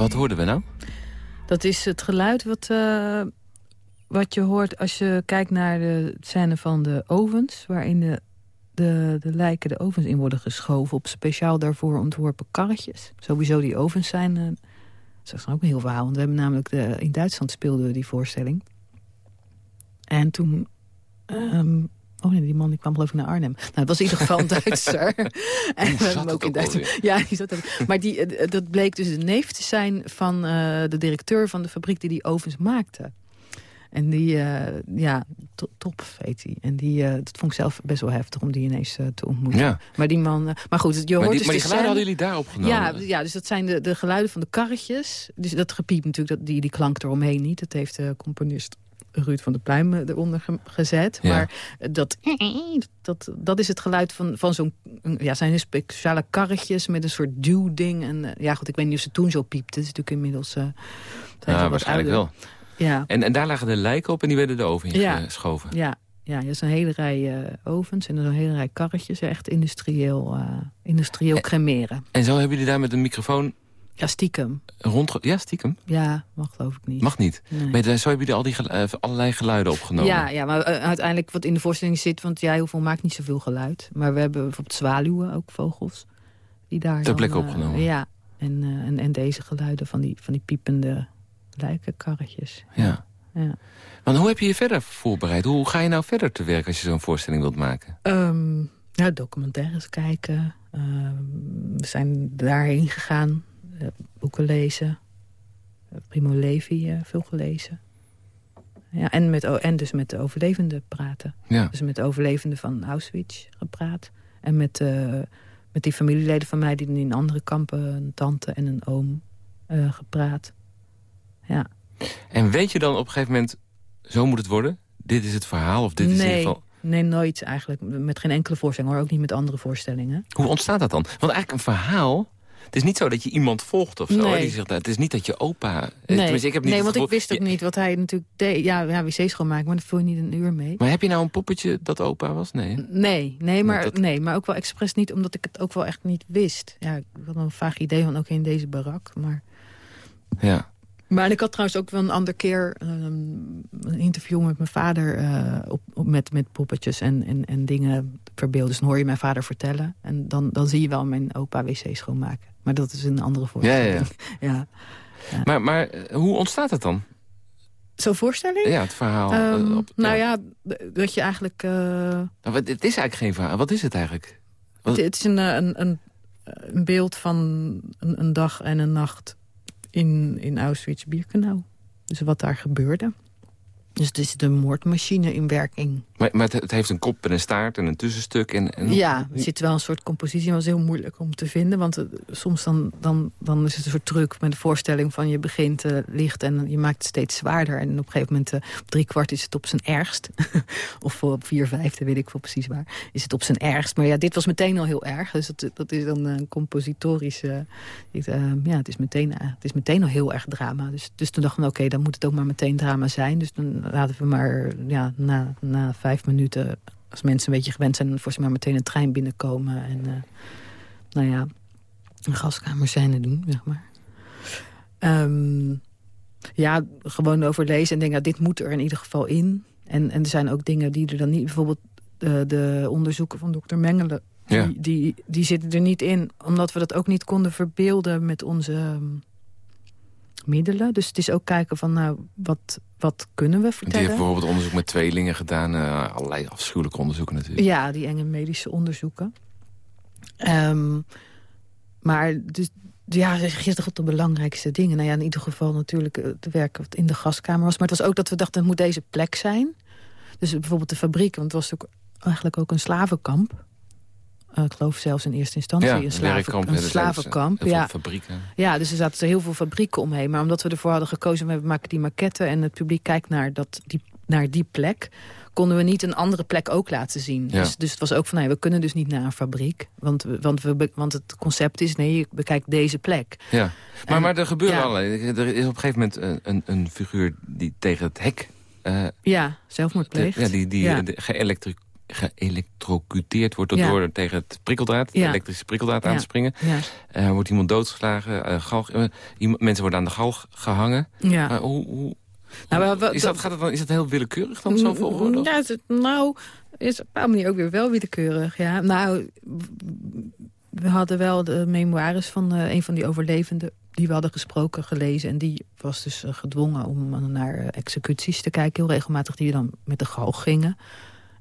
Wat hoorden we nou? Dat is het geluid wat, uh, wat je hoort als je kijkt naar de scène van de ovens... waarin de, de, de lijken de ovens in worden geschoven... op speciaal daarvoor ontworpen karretjes. Sowieso die ovens zijn... Uh, dat is ook een heel verhaal. Want we hebben namelijk de, in Duitsland speelden we die voorstelling. En toen um, Oh nee, die man die kwam geloof ik naar Arnhem. Nou, dat was in ieder geval een [laughs] Duitser. en we hebben ook in Duitsland. Ja, die zat er. Maar die, eh, dat bleek dus de neef te zijn van uh, de directeur van de fabriek die die ovens maakte. En die, uh, ja, top heet hij. En die, uh, dat vond ik zelf best wel heftig om die ineens uh, te ontmoeten. Ja. Maar die man, maar goed, je hoort die, dus Maar die geluiden hadden jullie daar opgenomen? Ja, ja, dus dat zijn de, de geluiden van de karretjes. Dus dat gepiep natuurlijk, dat, die, die klank eromheen niet. Dat heeft de componist Ruud van der Pluim eronder gezet. Maar dat, dat, dat is het geluid van, van zo'n... Ja, zijn speciale karretjes met een soort duwding. En eh, ja, goed, ik weet niet of ze toen zo piepte. Het is natuurlijk inmiddels... Uh, ja, waarschijnlijk wel. Ja. En, en daar lagen de lijken op en die werden de oven in geschoven. Ja, ja, er is een hele rij uh, ovens en een hele rij karretjes. Echt industrieel, uh, industrieel cremeren. En zo hebben jullie daar met een microfoon Ja, stiekem. Rond, ja, stiekem? Ja, mag geloof ik niet. Mag niet. Nee. Maar zo hebben jullie al die gelu- eh, allerlei geluiden opgenomen. Ja, ja, maar eh, uiteindelijk wat in de voorstelling zit... want ja, heel veel maakt niet zoveel geluid. Maar we hebben bijvoorbeeld zwaluwen, ook vogels. Die daar Ter plekke eh, opgenomen. ja, en, en, en deze geluiden van die, van die piepende lijkenkarretjes. ja. Ja. Want hoe heb je je verder voorbereid? Hoe ga je nou verder te werk als je zo'n voorstelling wilt maken? Ehm, ja, documentaires kijken. Ehm, we zijn daarheen gegaan. Eh, boeken lezen. Eh, Primo Levi eh, veel gelezen. Ja, en, met, en dus met de overlevenden praten. Ja. Dus met de overlevenden van Auschwitz gepraat. En met, met die familieleden van mij die in andere kampen... een tante en een oom gepraat. Ja. En weet je dan op een gegeven moment, zo moet het worden? Dit is het verhaal of dit is in nee, ieder geval... nee, nooit eigenlijk. Met geen enkele voorstelling hoor. Ook niet met andere voorstellingen. Hoe ontstaat dat dan? Want eigenlijk een verhaal... Het is niet zo dat je iemand volgt of zo. Nee. Die zegt, nou, het is niet dat je opa... eh, Nee, tenminste, ik heb niet nee want ik wist ook niet wat hij natuurlijk deed. Ja, ja wc schoonmaken, maar dat vul je niet een uur mee. Maar heb je nou een poppetje dat opa was? Nee. Nee, nee maar, dat- nee, maar ook wel expres niet, omdat ik het ook wel echt niet wist. Ja, ik had een vaag idee van, oké, in deze barak. Maar, Ja. maar ik had trouwens ook wel een ander keer ehm, een interview met mijn vader... eh, op, op, met, met poppetjes en, en, en dingen verbeelden. Dus dan hoor je mijn vader vertellen. En dan, dan zie je wel mijn opa wc schoonmaken. Maar dat is een andere Ja, voorstelling. [laughs] ja, ja. Maar, maar eh, hoe ontstaat het dan? Zo'n voorstelling? Ja, het verhaal. eh, Ehm, op- nou ja, dat je eigenlijk... eh, Nou, het is eigenlijk geen verhaal. Wat is het eigenlijk? Wat- Het, het is een, een, een, een beeld van een, een dag en een nacht in, in Auschwitz-Birkenau. Dus wat daar gebeurde. Dus het is de moordmachine in werking. Maar, maar het, heeft een kop en een staart en een tussenstuk. En, en Ja, er zit wel een soort compositie, maar dat is heel moeilijk om te vinden. Want eh, soms dan, dan, dan is het een soort truc met de voorstelling van je begint eh, licht en je maakt het steeds zwaarder. En op een gegeven moment, eh, drie kwart is het op zijn ergst. [laughs] of op vier vijfde, weet ik veel precies waar, is het op zijn ergst. Maar ja, dit was meteen al heel erg. Dus dat, dat is dan een compositorische... ja, het is, meteen, het is meteen al heel erg drama. Dus, dus toen dachten we, oké, dan moet het ook maar meteen drama zijn. Dus dan laten we maar ja, na, na vijf minuten als mensen een beetje gewend zijn... voor ze maar meteen een trein binnenkomen. En eh, nou ja, een gaskamerscène doen, zeg maar. Ehm, ja, gewoon overlezen en denken, ja, dit moet er in ieder geval in. En, en er zijn ook dingen die er dan niet... Bijvoorbeeld de, de onderzoeken van dokter Mengelen... Ja. Die, die, die zitten er niet in, omdat we dat ook niet konden verbeelden met onze ehm, middelen. Dus het is ook kijken van, nou, wat, wat kunnen we Die vertellen? heeft bijvoorbeeld onderzoek met tweelingen gedaan. eh, allerlei afschuwelijke onderzoeken natuurlijk. Ja, die enge medische onderzoeken. Ehm, maar dus, ja, je toch de belangrijkste dingen. Nou ja, in ieder geval natuurlijk het werk wat in de gaskamer was. Maar het was ook dat we dachten, het moet deze plek zijn. Dus bijvoorbeeld de fabriek, want het was natuurlijk eigenlijk ook een slavenkamp. Eh, ik geloof zelfs in eerste instantie Ja, een, slaven, een slavenkamp. heel veel Ja. fabrieken. ja, dus er zaten heel veel fabrieken omheen. Maar omdat we ervoor hadden gekozen, we maken die maquette... en het publiek kijkt naar, dat, die, naar die plek... konden we niet een andere plek ook laten zien. Ja. Dus, dus het was ook van, nee, we kunnen dus niet naar een fabriek. Want, want, we, want het concept is, nee, je bekijkt deze plek. Ja. Maar, En- maar er gebeuren ja. allerlei. Er is op een gegeven moment een, een, een figuur die tegen het hek... eh, Ja, zelfmoord pleegt. ja, die, die eh, geëlectrocuteerd wordt... door, Ja. door tegen het prikkeldraad, de elektrische prikkeldraad Ja. aan te springen. Ja, Eh, wordt iemand doodgeslagen. eh, galg, eh, iemand, mensen worden aan de galg gehangen. ja. Hoe, hoe, Nou, hoe- we- we- is, dat, gaat het dan, is dat heel willekeurig dan zo volgorde? Ja, het- nou, is op een bepaalde manier ook weer wel willekeurig. Ja. Nou, we hadden wel de memoires van een van die overlevenden... die we hadden gesproken, gelezen. En die was dus gedwongen om naar executies te kijken. Heel regelmatig die dan met de galg gingen.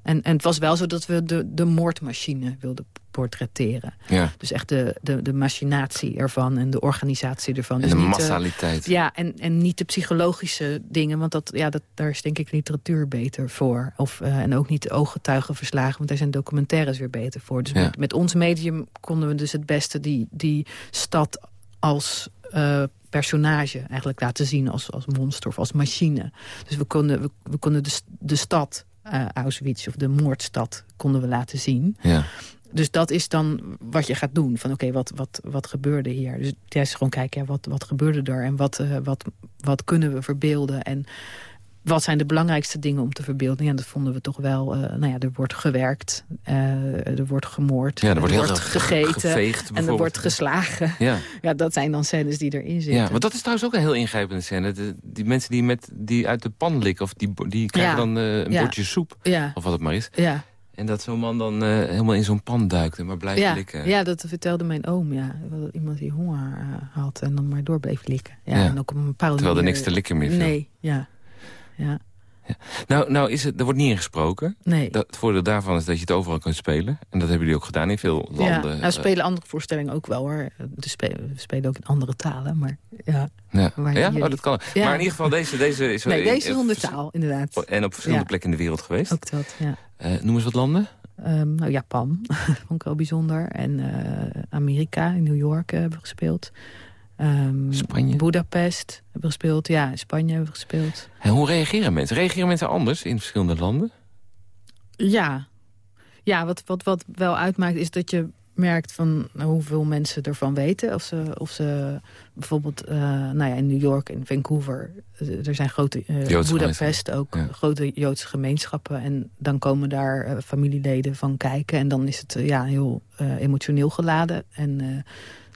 En, en het was wel zo dat we de, de moordmachine wilden portretteren. Ja. Dus echt de, de, de machinatie ervan en de organisatie ervan. En dus de niet, eh, massaliteit. ja, en, en niet de psychologische dingen, want dat, ja, dat, daar is denk ik literatuur beter voor. Of, eh, en ook niet de ooggetuigenverslagen, want daar zijn documentaires weer beter voor. Dus Ja. met, met ons medium konden we dus het beste die, die stad als eh, personage eigenlijk laten zien. Als, als monster of als machine. Dus we konden, we, we konden de, de stad eh, Auschwitz of de moordstad konden we laten zien. Ja. Dus dat is dan wat je gaat doen. Van oké, wat, wat, wat gebeurde hier? Dus het is gewoon kijken, ja, wat, wat gebeurde er? En wat, eh, wat, wat kunnen we verbeelden? En wat zijn de belangrijkste dingen om te verbeelden? Ja, dat vonden we toch wel... Uh, nou ja, er wordt gewerkt, uh, er wordt gemoord, ja, er wordt, er wordt gegeten... Geveegd, en er wordt geslagen. Ja. [laughs] ja, dat zijn dan scènes die erin zitten. Ja, want dat is trouwens ook een heel ingrijpende scène. De, die mensen die, met, die uit de pan likken... of die, die krijgen dan uh, een bordje soep, of wat het maar is. Ja. En dat zo'n man dan helemaal in zo'n pan duikt en maar blijft ja, likken. Ja, dat vertelde mijn oom. Ja. Iemand die honger had en dan maar door bleef likken. Ja, En ook op een bepaalde Terwijl er niks te likken meer viel. Nee, ja. Ja. Ja. Nou, nou is het, er wordt niet ingesproken. Nee. Dat, het voordeel daarvan is dat je het overal kunt spelen. En dat hebben jullie ook gedaan in veel landen. Ja, nou spelen andere voorstellingen ook wel hoor. We spelen, we spelen ook in andere talen, maar ja. Ja, ja? Oh, dat kan. Ja. Maar in ieder geval, deze, deze is... Nee, deze is zonder taal, inderdaad. En op verschillende plekken in de wereld geweest. Ook dat, ja. Eh, noem eens wat landen. Ehm, nou, Japan [laughs] vond ik wel bijzonder. En eh, Amerika, in New York eh, hebben we gespeeld. Ehm, Spanje. Budapest hebben we gespeeld. Ja, in Spanje hebben we gespeeld. En hoe reageren mensen? Reageren mensen anders in verschillende landen? Ja, ja wat, wat, wat wel uitmaakt is dat je merkt van hoeveel mensen ervan weten. Of ze, of ze bijvoorbeeld eh, nou ja, in New York en Vancouver... eh, er zijn grote, Joodse Budapest ook, ja. grote Joodse gemeenschappen. En dan komen daar familieleden van kijken. En dan is het ja, heel emotioneel geladen. En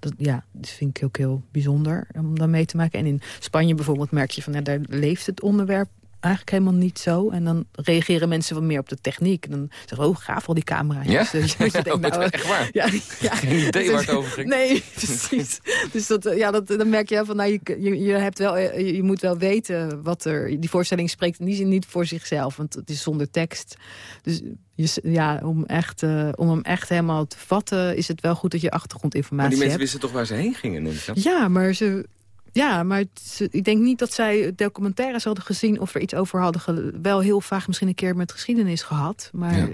dat, ja, dat vind ik ook heel bijzonder om dan mee te maken. En in Spanje bijvoorbeeld merk je van... Daar leeft het onderwerp eigenlijk helemaal niet zo. En dan reageren mensen wat meer op de techniek. En dan zeggen oh, gaaf al die camera's. Ja? Dus je [laughs] denkt, Oh, nou, echt waar? [laughs] ja, [laughs] ja. Geen idee waar het over ging. Nee, precies. dus dat, eh, ja, dat, dan merk je van, nou, je, je, je, hebt wel, eh, je, je moet wel weten wat er... Die voorstelling spreekt in die zin niet voor zichzelf, want het is zonder tekst. Dus ja, om, echt, eh, om hem echt helemaal te vatten, is het wel goed dat je Maar achtergrondinformatie die mensen hebt. wisten toch waar ze heen gingen? neem ik aan? Ja, maar ze... Ja, maar het- ik denk niet dat zij documentaires hadden gezien... of er iets over hadden, wel heel vaak misschien een keer met geschiedenis gehad... maar Ja.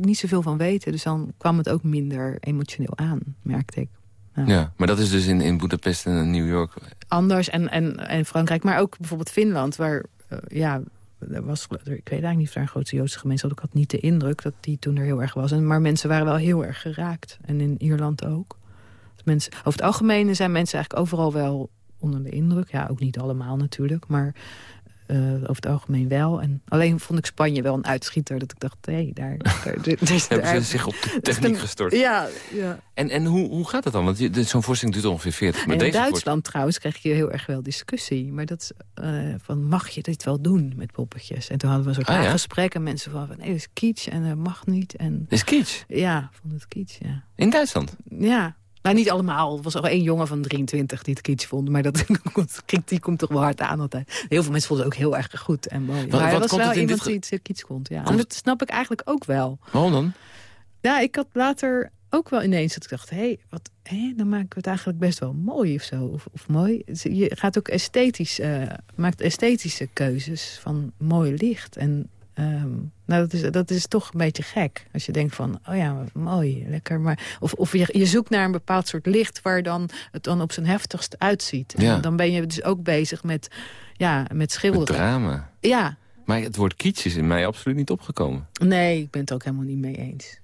niet zoveel van weten. Dus dan kwam het ook minder emotioneel aan, merkte ik. Ja, maar dat is dus in, in Budapest en New York. Anders en, en, en Frankrijk, maar ook bijvoorbeeld Finland... waar, eh, ja, er was, ik weet eigenlijk niet of daar een grote Joodse gemeenschap... ik had niet de indruk dat die toen er heel erg was. En, maar mensen waren wel heel erg geraakt. En in Ierland ook. Dus mensen, over het algemeen zijn mensen eigenlijk overal wel onder de indruk. Ja, ook niet allemaal natuurlijk, maar eh, over het algemeen wel. En alleen vond ik Spanje wel een uitschieter. Dat ik dacht, hé, hey, daar, [laughs] daar, daar, daar, Hebben ze zich op de [laughs] techniek gestort. Ja, ja. En, en hoe, hoe gaat het dan? Want zo'n voorstelling duurt ongeveer 40 En minuten. in Deze Duitsland trouwens kreeg je heel erg wel discussie. Maar dat is, eh, van mag je dit wel doen met poppetjes? En toen hadden we soort Ah, ja? gesprek en mensen van... nee, dat is kitsch en dat mag niet. En is kitsch. ja, vond het kitsch, ja. In Duitsland. Ja, nou niet allemaal. Er was al één jongen van 23 die het kitsch vond. Maar [laughs] dat kritiek komt toch wel hard aan altijd. Heel veel mensen vonden het ook heel erg goed en mooi. Wat- maar er was wel iemand die het eh, kitsch vond, ja. En dat snap ik eigenlijk ook wel. Waarom dan? Ja, ik had later ook wel ineens dat ik dacht... hé, hey, wat, hé, dan maken we het eigenlijk best wel mooi of zo. Of, of mooi. Dus Je gaat ook esthetisch, eh, maakt esthetische keuzes van mooi licht. En ehm, nou, dat, is, dat is toch een beetje gek. Als je denkt van, oh ja, mooi, lekker. Maar, of of je, je zoekt naar een bepaald soort licht... waar dan het dan op zijn heftigst uitziet. Ja. En dan ben je dus ook bezig met, ja, met schilderen. drama. Ja, Maar het woord kitsch is in mij absoluut niet opgekomen. nee, ik ben het ook helemaal niet mee eens.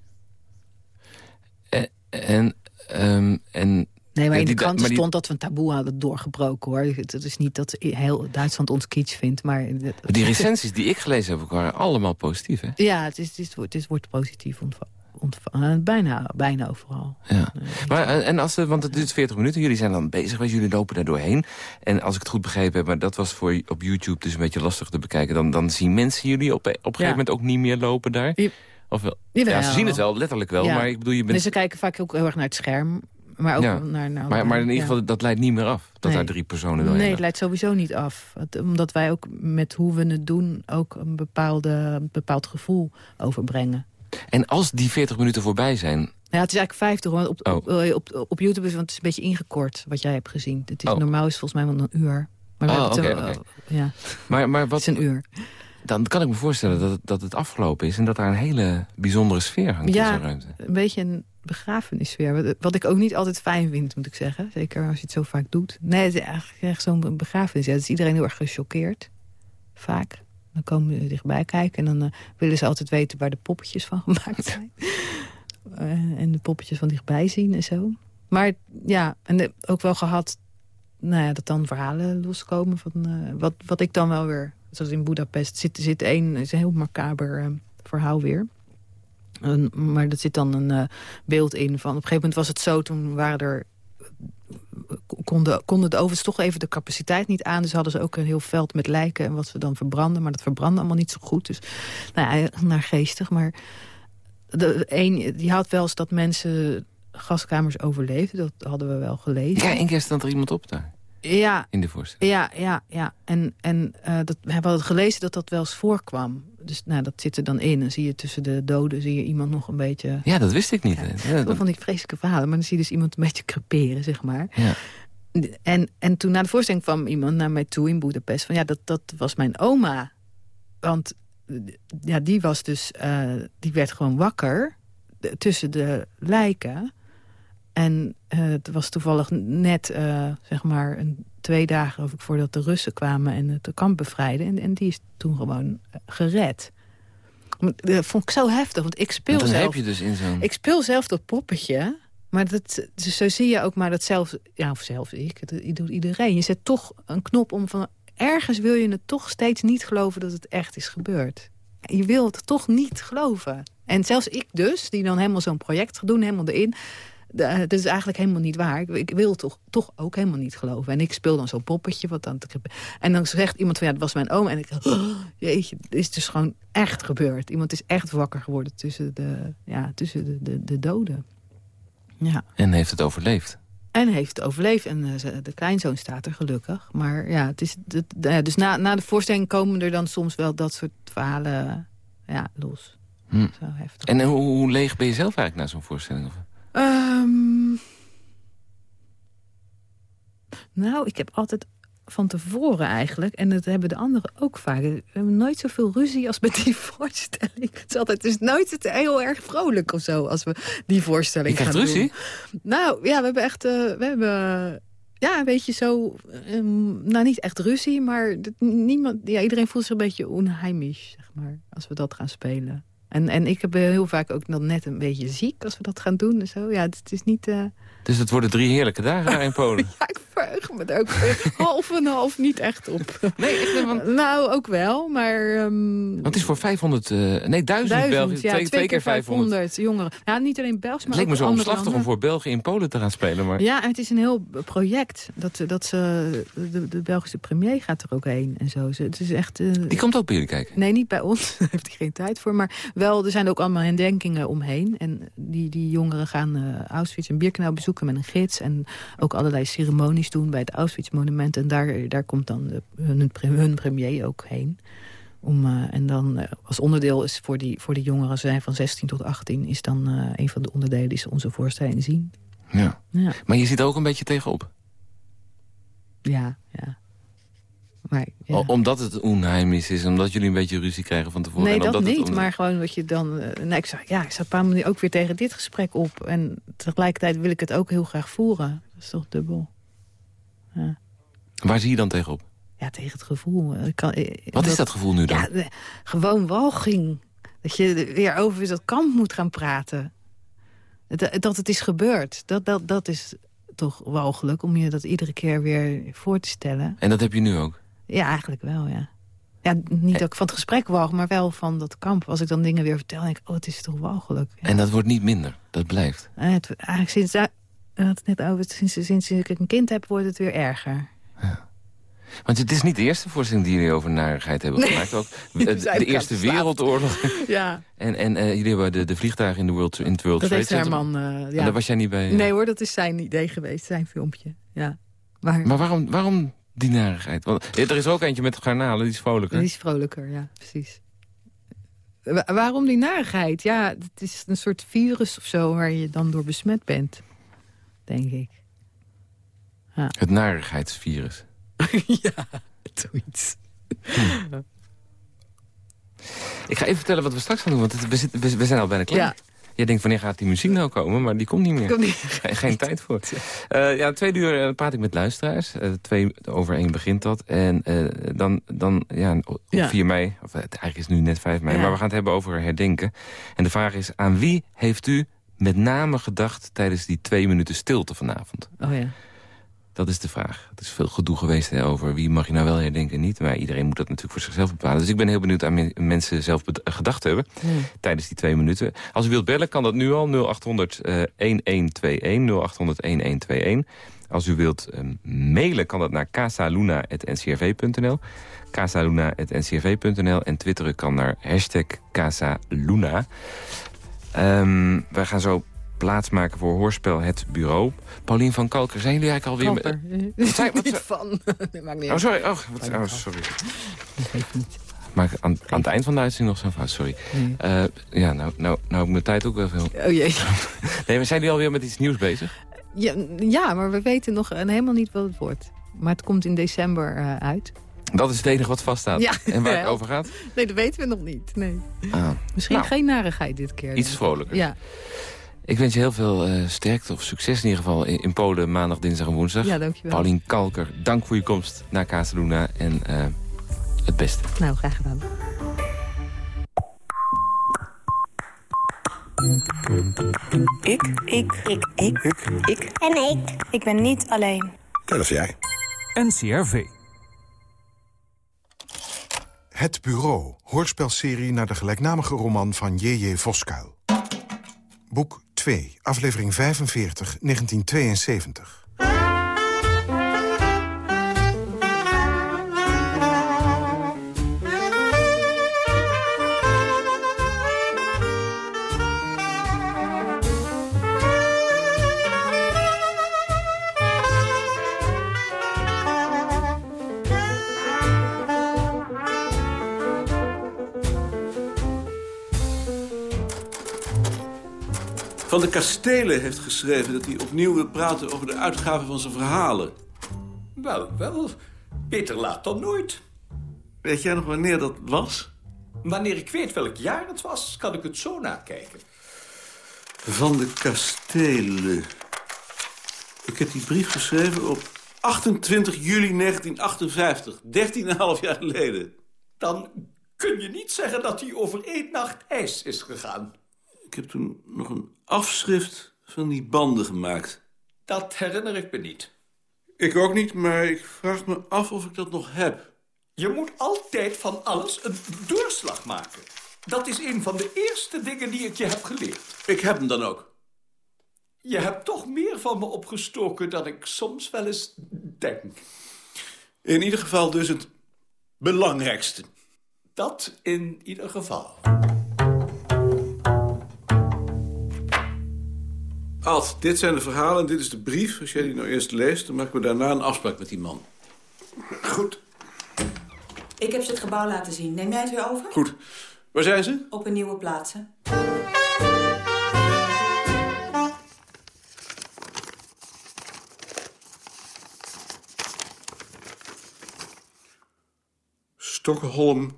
En, ehm, en Nee, maar in de kranten die- stond dat we een taboe hadden doorgebroken, hoor. Het is niet dat heel Duitsland ons kitsch vindt, maar... die recensies die ik gelezen heb, waren allemaal positief, hè? Ja, het, is, het, is, het wordt positief ontvangen. bijna, bijna overal. Ja. Maar, eh, en als, eh, want het duurt 40 minuten, jullie zijn dan bezig, geweest, jullie lopen daar doorheen. En als ik het goed begrepen heb, maar dat was voor op YouTube dus een beetje lastig te bekijken... dan, dan zien mensen jullie op, op een gegeven Ja. moment ook niet meer lopen daar? Of wel? Ja, ze zien het wel, letterlijk wel, Ja. maar ik bedoel, je bent... Dus ze kijken vaak ook heel erg naar het scherm. Maar ook Ja. naar, naar... maar, maar in ieder ja. geval, dat leidt niet meer af, dat Nee. daar drie personen doorheen Nee, het leidt sowieso niet af. Het- omdat wij ook met hoe we het doen... ook een bepaalde, een bepaald gevoel overbrengen. En als die 40 minuten voorbij zijn... Ja, het is eigenlijk 50, want op, Oh. op, op, op YouTube is want het is een beetje ingekort wat jij hebt gezien. Het is, Oh. Normaal is het volgens mij wel een uur. Maar Oh, het, ja, Maar, maar het wat, is een uur. Dan kan ik me voorstellen dat het, dat het afgelopen is... en dat daar een hele bijzondere sfeer hangt Ja. in zo'n ruimte. Een beetje een begrafenissfeer. Wat- ik ook niet altijd fijn vind, moet ik zeggen. Zeker als je het zo vaak doet. Nee, het is eigenlijk echt zo'n begrafenis. Ja, is iedereen heel erg gechoqueerd. Vaak. Dan komen ze dichtbij kijken. En dan eh, willen ze altijd weten waar de poppetjes van [laughs] gemaakt zijn. Eh, en de poppetjes van dichtbij zien en zo. Maar ja, en de- ook wel gehad... Nou ja, dat dan verhalen loskomen van... eh, wat, wat ik dan wel weer zoals in Budapest, zit, zit één, is een heel macaber uh, verhaal weer. maar er zit dan een uh, beeld in van... op een gegeven moment was het zo, toen waren er... Konden, konden de ovens toch even de capaciteit niet aan. Dus hadden ze ook een heel veld met lijken en wat ze dan verbranden. Maar dat verbrandde allemaal niet zo goed. Dus nou ja, naar geestig. Maar de, een, die had wel eens dat mensen gaskamers overleefden. Dat hadden we wel gelezen. Ja, één keer stond er iemand op daar. Ja. In de voorstelling. Ja, ja, ja. En, en uh, dat, we hebben het gelezen dat dat wel eens voorkwam. Dus nou, dat zit er dan in. Dan zie je tussen de doden zie je iemand nog een beetje... Ja, dat wist ik niet. Ja, ja, dat vond ik vreselijke verhalen. Maar dan zie je dus iemand een beetje creperen, zeg maar. Ja. En, en toen na de voorstelling kwam iemand naar mij toe in Boedapest. Van ja, dat, dat was mijn oma. Want ja, die was dus... Uh, die werd gewoon wakker tussen de lijken... En uh, het was toevallig net, uh, zeg maar, een, twee dagen of ik, voordat de Russen kwamen en het kamp bevrijden. En, en die is toen gewoon uh, gered. Dat vond ik zo heftig, want ik speel zelf... heb je dus in zo'n... Ik speel zelf dat poppetje, maar dat, dus zo zie je ook maar dat zelf... Ja, of zelfs ik, dat doet iedereen. Je zet toch een knop om van... Ergens wil je het toch steeds niet geloven dat het echt is gebeurd. Je wil het toch niet geloven. En zelfs ik dus, die dan helemaal zo'n project gaat doen, helemaal erin dat is eigenlijk helemaal niet waar. Ik, ik, wil toch, toch ook helemaal niet geloven. En ik speel dan zo'n poppetje. Wat dan en dan zegt iemand van ja, dat was mijn oom. En ik oh, [gasps] jeetje, het is dus gewoon echt gebeurd. Iemand is echt wakker geworden tussen de, ja, tussen de, de, de doden. Ja. En heeft het overleefd? En heeft het overleefd. En uh, de kleinzoon staat er gelukkig. Maar ja, het is, het, dus na, na de voorstelling komen er dan soms wel dat soort verhalen ja, los. Hm. Zo heftig. En hoe, hoe leeg ben je zelf eigenlijk na zo'n voorstelling? Of? Um, nou, ik heb altijd van tevoren eigenlijk. En dat hebben de anderen ook vaak. We hebben nooit zoveel ruzie als met die [laughs] voorstelling. Het is, altijd, het is nooit heel erg vrolijk of zo als we die voorstelling gaan doen. ruzie? Nou, ja, we hebben echt... Uh, we hebben... Ja, een beetje zo... Um, nou, niet echt ruzie, maar niemand, ja, iedereen voelt zich een beetje onheimisch, zeg maar. Als we dat gaan spelen. En, en ik ben heel vaak ook dan net een beetje ziek als we dat gaan doen. En zo. Ja, het, het is niet... Uh... Dus het worden drie heerlijke dagen daar in Polen. [laughs] ja, ik verheug me er ook half en half niet echt op. Nee, echt, want... Nou, ook wel, maar... Um... Want het is voor 500, uh, nee, 1000 België, ja, twee, twee, keer 500. 500 jongeren. Ja, niet alleen België, maar Het leek me zo omslachtig landen. om voor België in Polen te gaan spelen. Maar... Ja, het is een heel project. Dat, dat ze, de, de Belgische premier gaat er ook heen en zo. Het is echt... Uh... Die komt ook bij jullie kijken? Nee, niet bij ons. [laughs] Daar heeft hij geen tijd voor. Maar wel, er zijn ook allemaal herdenkingen omheen. En die, die jongeren gaan uh, Auschwitz en Birkenau bezoeken met een gids. En ook allerlei ceremonies doen bij het Auschwitz-monument. En daar, daar komt dan de, hun, hun premier ook heen. Om, uh, en dan uh, als onderdeel is voor die, voor die jongeren zijn van 16 tot 18... is dan uh, een van de onderdelen die ze onze voorstelling zien. Ja. ja. Maar je zit er ook een beetje tegenop? Ja, ja. Maar, ja. Omdat het onheimisch is, omdat jullie een beetje ruzie krijgen van tevoren. Nee, en dat niet, het om... maar gewoon dat je dan... Uh, nee, ik zag, ja, ik zat een paar ook weer tegen dit gesprek op. En tegelijkertijd wil ik het ook heel graag voeren. Dat is toch dubbel. Ja. Waar zie je dan tegenop? Ja, tegen het gevoel. Ik kan, Wat dat, is dat gevoel nu dan? Ja, de, gewoon walging. Dat je weer over dat kamp moet gaan praten. Dat, dat het is gebeurd. Dat, dat, dat is toch walgelijk om je dat iedere keer weer voor te stellen. En dat heb je nu ook? Ja, eigenlijk wel, ja. Ja, niet dat ik van het gesprek walg, maar wel van dat kamp. Als ik dan dingen weer vertel, denk ik, oh, het is toch walgelijk. Ja. En dat wordt niet minder, dat blijft? Uh, het, eigenlijk sinds, uh, het net over, sinds, sinds ik een kind heb, wordt het weer erger. Ja. Want het is niet de eerste voorstelling die jullie over narigheid hebben nee. gemaakt. Ook [laughs] de, de Eerste Wereldoorlog. [laughs] ja. En, en uh, jullie hebben de, de vliegtuigen in, de World, in het World dat Trade Center. Herman, ja. En daar was jij niet bij? Nee hoor, dat is zijn idee geweest, zijn filmpje. Ja. Maar, maar waarom, waarom die narigheid? Want er is ook eentje met garnalen, die is vrolijker. Die is vrolijker, ja, precies. Wa waarom die narigheid? Ja, het is een soort virus of zo waar je dan door besmet bent. Denk ik. Ja. Het narigheidsvirus. [laughs] ja, zoiets. Hm. Ik ga even vertellen wat we straks gaan doen, want we zijn al bijna klaar. Ja. Je denkt, wanneer gaat die muziek nou komen? Maar die komt niet meer. Komt niet. [laughs] Geen, geen tijd voor. Uh, ja, twee uur uh, praat ik met luisteraars. Uh, twee over één begint dat. En dan, dan ja, op Ja. 4 mei, of eigenlijk is het nu net 5 mei... Ja. maar we gaan het hebben over herdenken. En de vraag is, aan wie heeft u met name gedacht... tijdens die twee minuten stilte vanavond? Oh ja. Dat is de vraag. Het is veel gedoe geweest hè, over wie mag je nou wel herdenken en niet. Maar iedereen moet dat natuurlijk voor zichzelf bepalen. Dus ik ben heel benieuwd aan mensen zelf gedacht hebben tijdens die twee minuten. Als u wilt bellen kan dat nu al 0800 1121 0800 1121. Als u wilt um, mailen kan dat naar casaluna.ncrv.nl casaluna.ncrv.nl en twitteren kan naar hashtag Casaluna. Um, wij gaan zo plaatsmaken voor Hoorspel Het Bureau. Paulien van Kalker, zijn jullie eigenlijk alweer... Kalker. Wat zei, [laughs] wat, niet van. [laughs] dat maakt niet oh, sorry. Oh, wat, oh, sorry. Dat niet. Maar aan, aan het eind van de uitzending nog zo'n fout, sorry. Uh, ja, nou, nou, nou heb ik mijn tijd ook wel veel. Oh jee. [laughs] nee, maar zijn jullie alweer met iets nieuws bezig? Ja, ja maar we weten nog helemaal niet wat het wordt. Maar het komt in december uh, uit. Dat is het enige wat vaststaat. Ja. En waar het over gaat? Nee, dat weten we nog niet. Nee. Ah. Misschien nou, geen narigheid dit keer. Iets vrolijker. Ja. Ik wens je heel veel uh, sterkte of succes in ieder geval in, in, Polen maandag, dinsdag en woensdag. Ja, dankjewel. Paulien Kalker, dank voor je komst naar Casaluna en uh, het beste. Nou, graag gedaan. Ik. Ik. Ik. Ik. Ik. Ik. En ik. Ik ben niet alleen. Dat is jij. NCRV. Het Bureau, hoorspelserie naar de gelijknamige roman van J.J. Voskuil. Boek 2, aflevering 45, 1972. Van de Kastelen heeft geschreven dat hij opnieuw wil praten over de uitgave van zijn verhalen. Wel, wel. Peter laat dan nooit. Weet jij nog wanneer dat was? Wanneer ik weet welk jaar het was, kan ik het zo nakijken. Van de Kastelen. Ik heb die brief geschreven op 28 juli 1958. 13,5 jaar geleden. Dan kun je niet zeggen dat hij over één nacht ijs is gegaan. Ik heb toen nog een afschrift van die banden gemaakt. Dat herinner ik me niet. Ik ook niet, maar ik vraag me af of ik dat nog heb. Je moet altijd van alles een doorslag maken. Dat is een van de eerste dingen die ik je heb geleerd. Ik heb hem dan ook. Je hebt toch meer van me opgestoken dan ik soms wel eens denk. In ieder geval dus het belangrijkste. Dat in ieder geval. Alt, dit zijn de verhalen en dit is de brief. Als jij die nou eerst leest, dan maken we daarna een afspraak met die man. Goed. Ik heb ze het gebouw laten zien. Neem jij het weer over? Goed. Waar zijn ze? Op een nieuwe plaatsen. Stockholm,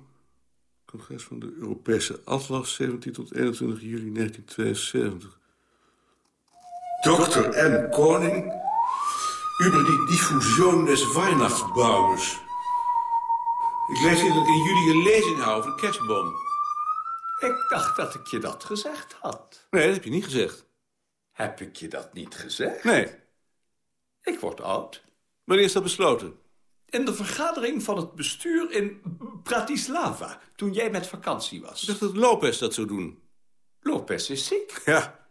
congres van de Europese Atlas, 17 tot 21 juli 1972. Dr. M. Koning über die Diffusion des Weihnachtsbaumes. Ik lees hier dat ik in juli een lezing hou over de kerstboom. Ik dacht dat ik je dat gezegd had. Nee, dat heb je niet gezegd. Heb ik je dat niet gezegd? Nee. Ik word oud. Wanneer is dat besloten? In de vergadering van het bestuur in Bratislava, toen jij met vakantie was. Ik dacht dat Lopez dat zou doen. Lopez is ziek. Ja.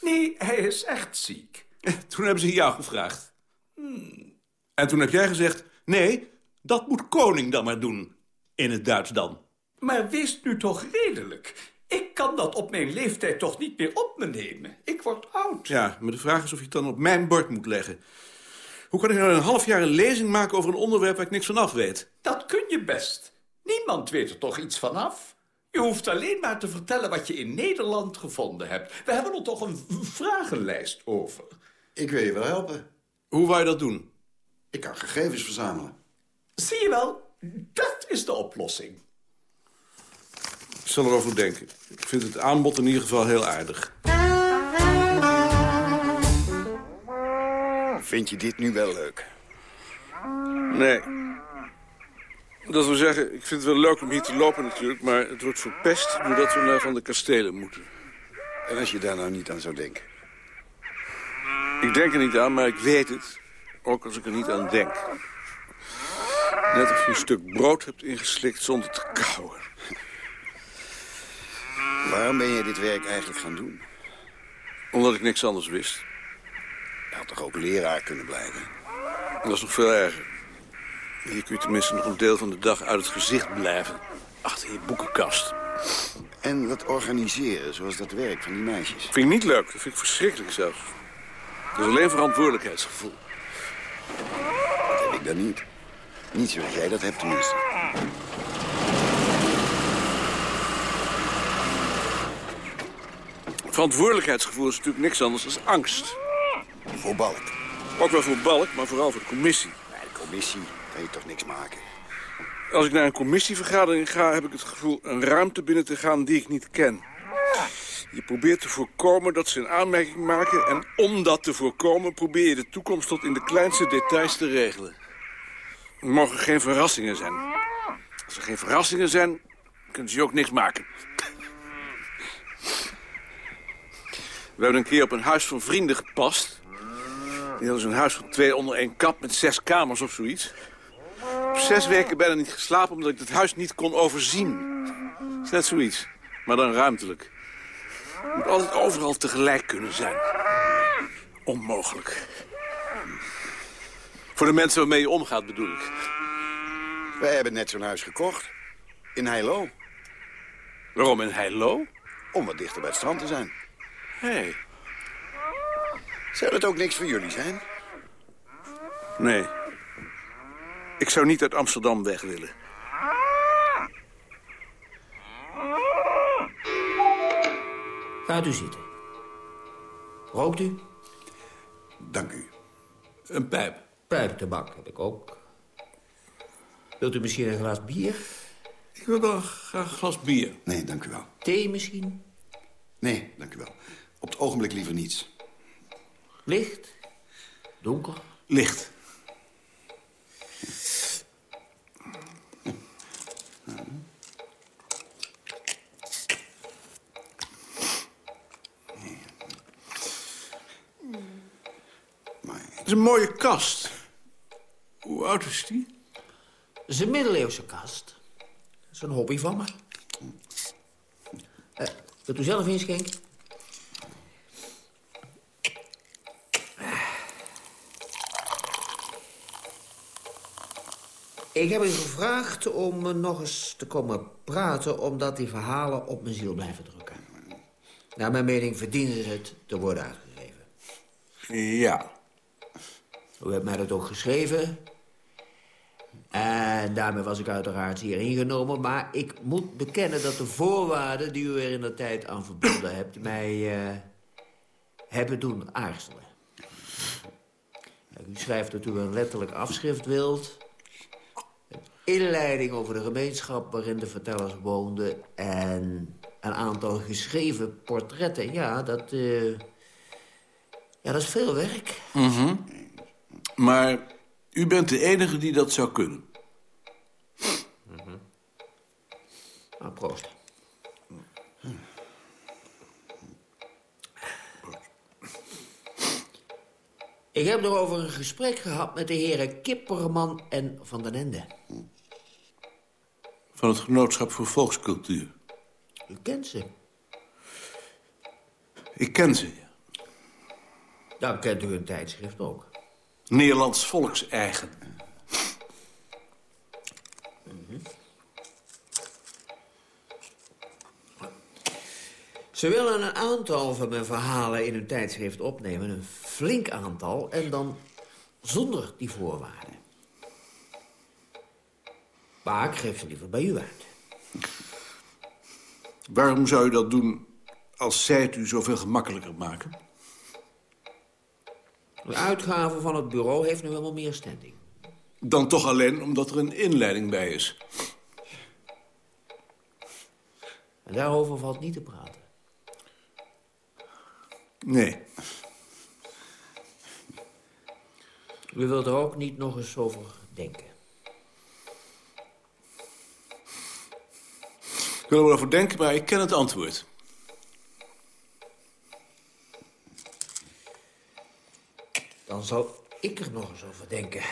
Nee, hij is echt ziek. Toen hebben ze jou gevraagd. Hmm. En toen heb jij gezegd... nee, dat moet koning dan maar doen. In het Duits dan. Maar wees nu toch redelijk. Ik kan dat op mijn leeftijd toch niet meer op me nemen. Ik word oud. Ja, maar de vraag is of je het dan op mijn bord moet leggen. Hoe kan ik nou een half jaar een lezing maken over een onderwerp waar ik niks van af weet? Dat kun je best. Niemand weet er toch iets vanaf? Je hoeft alleen maar te vertellen wat je in Nederland gevonden hebt. We hebben er toch een vragenlijst over. Ik wil je wel helpen. Hoe wou je dat doen? Ik kan gegevens verzamelen. Zie je wel, dat is de oplossing. Ik zal erover denken. Ik vind het aanbod in ieder geval heel aardig. Vind je dit nu wel leuk? Nee. Dat wil zeggen, ik vind het wel leuk om hier te lopen natuurlijk... maar het wordt verpest doordat we naar Van de Kastelen moeten. En als je daar nou niet aan zou denken? Ik denk er niet aan, maar ik weet het. Ook als ik er niet aan denk. Net of je een stuk brood hebt ingeslikt zonder te kauwen. Waarom ben je dit werk eigenlijk gaan doen? Omdat ik niks anders wist. Je had toch ook leraar kunnen blijven? Dat is nog veel erger. Hier kun je tenminste nog een deel van de dag uit het gezicht blijven. Achter je boekenkast. En dat organiseren, zoals dat werk van die meisjes. Vind ik niet leuk. Dat vind ik verschrikkelijk zelfs. Dat is alleen verantwoordelijkheidsgevoel. Dat heb ik dan niet. Niet zoals jij dat hebt tenminste. Verantwoordelijkheidsgevoel is natuurlijk niks anders dan angst. Voor Balk. Ook wel voor Balk, maar vooral voor de commissie. De commissie kan toch niks maken? Als ik naar een commissievergadering ga, heb ik het gevoel een ruimte binnen te gaan die ik niet ken. Je probeert te voorkomen dat ze een aanmerking maken... en om dat te voorkomen probeer je de toekomst tot in de kleinste details te regelen. Er mogen geen verrassingen zijn. Als er geen verrassingen zijn, kunnen ze je ook niks maken. We hebben een keer op een huis van vrienden gepast. Die hadden zo'n huis van twee onder één kap met zes kamers of zoiets. Op zes weken bijna niet geslapen omdat ik het huis niet kon overzien. Is net zoiets, maar dan ruimtelijk. Je moet altijd overal tegelijk kunnen zijn. Onmogelijk. Voor de mensen waarmee je omgaat bedoel ik. Wij hebben net zo'n huis gekocht. In Heilo. Waarom in Heilo? Om wat dichter bij het strand te zijn. Hé. Hey. Zou dat ook niks voor jullie zijn? Nee. Ik zou niet uit Amsterdam weg willen. Gaat u zitten. Rookt u? Dank u. Een pijp. Pijptabak heb ik ook. Wilt u misschien een glas bier? Ik wil wel graag een glas bier. Nee, dank u wel. Thee misschien? Nee, dank u wel. Op het ogenblik liever niets. Licht? Donker? Licht. Het is een mooie kast. Hoe oud is die? Dat is een middeleeuwse kast. Dat is een hobby van me. Uh, wilt u zelf inschenken? Ik heb u gevraagd om nog eens te komen praten... omdat die verhalen op mijn ziel blijven drukken. Naar mijn mening verdienen ze het te worden uitgegeven. Ja. U hebt mij dat ook geschreven. En daarmee was ik uiteraard hier ingenomen. Maar ik moet bekennen dat de voorwaarden die u er in de tijd aan verbonden hebt... [clears throat] mij uh, hebben doen aarzelen. U schrijft dat u een letterlijk afschrift wilt... Inleiding over de gemeenschap waarin de vertellers woonden... en een aantal geschreven portretten. Ja, dat, uh, ja, dat is veel werk. Mm -hmm. Maar u bent de enige die dat zou kunnen. Mm -hmm. Nou, proost. Ik heb erover een gesprek gehad met de heren Kipperman en Van den Ende. Van het Genootschap voor Volkscultuur. U kent ze? Ik ken ze, ja. Dan kent u een tijdschrift ook. Nederlands volkseigen. Mm -hmm. Ze willen een aantal van mijn verhalen in hun tijdschrift opnemen. Een flink aantal. En dan zonder die voorwaarden. Maar ik geef ze liever bij u uit. Waarom zou u dat doen als zij het u zoveel gemakkelijker maken? De uitgave van het bureau heeft nu helemaal meer standing. Dan toch alleen omdat er een inleiding bij is. En daarover valt niet te praten. Nee. U wilt er ook niet nog eens over denken. Ik wil er wel over denken, maar ik ken het antwoord. Dan zal ik er nog eens over denken.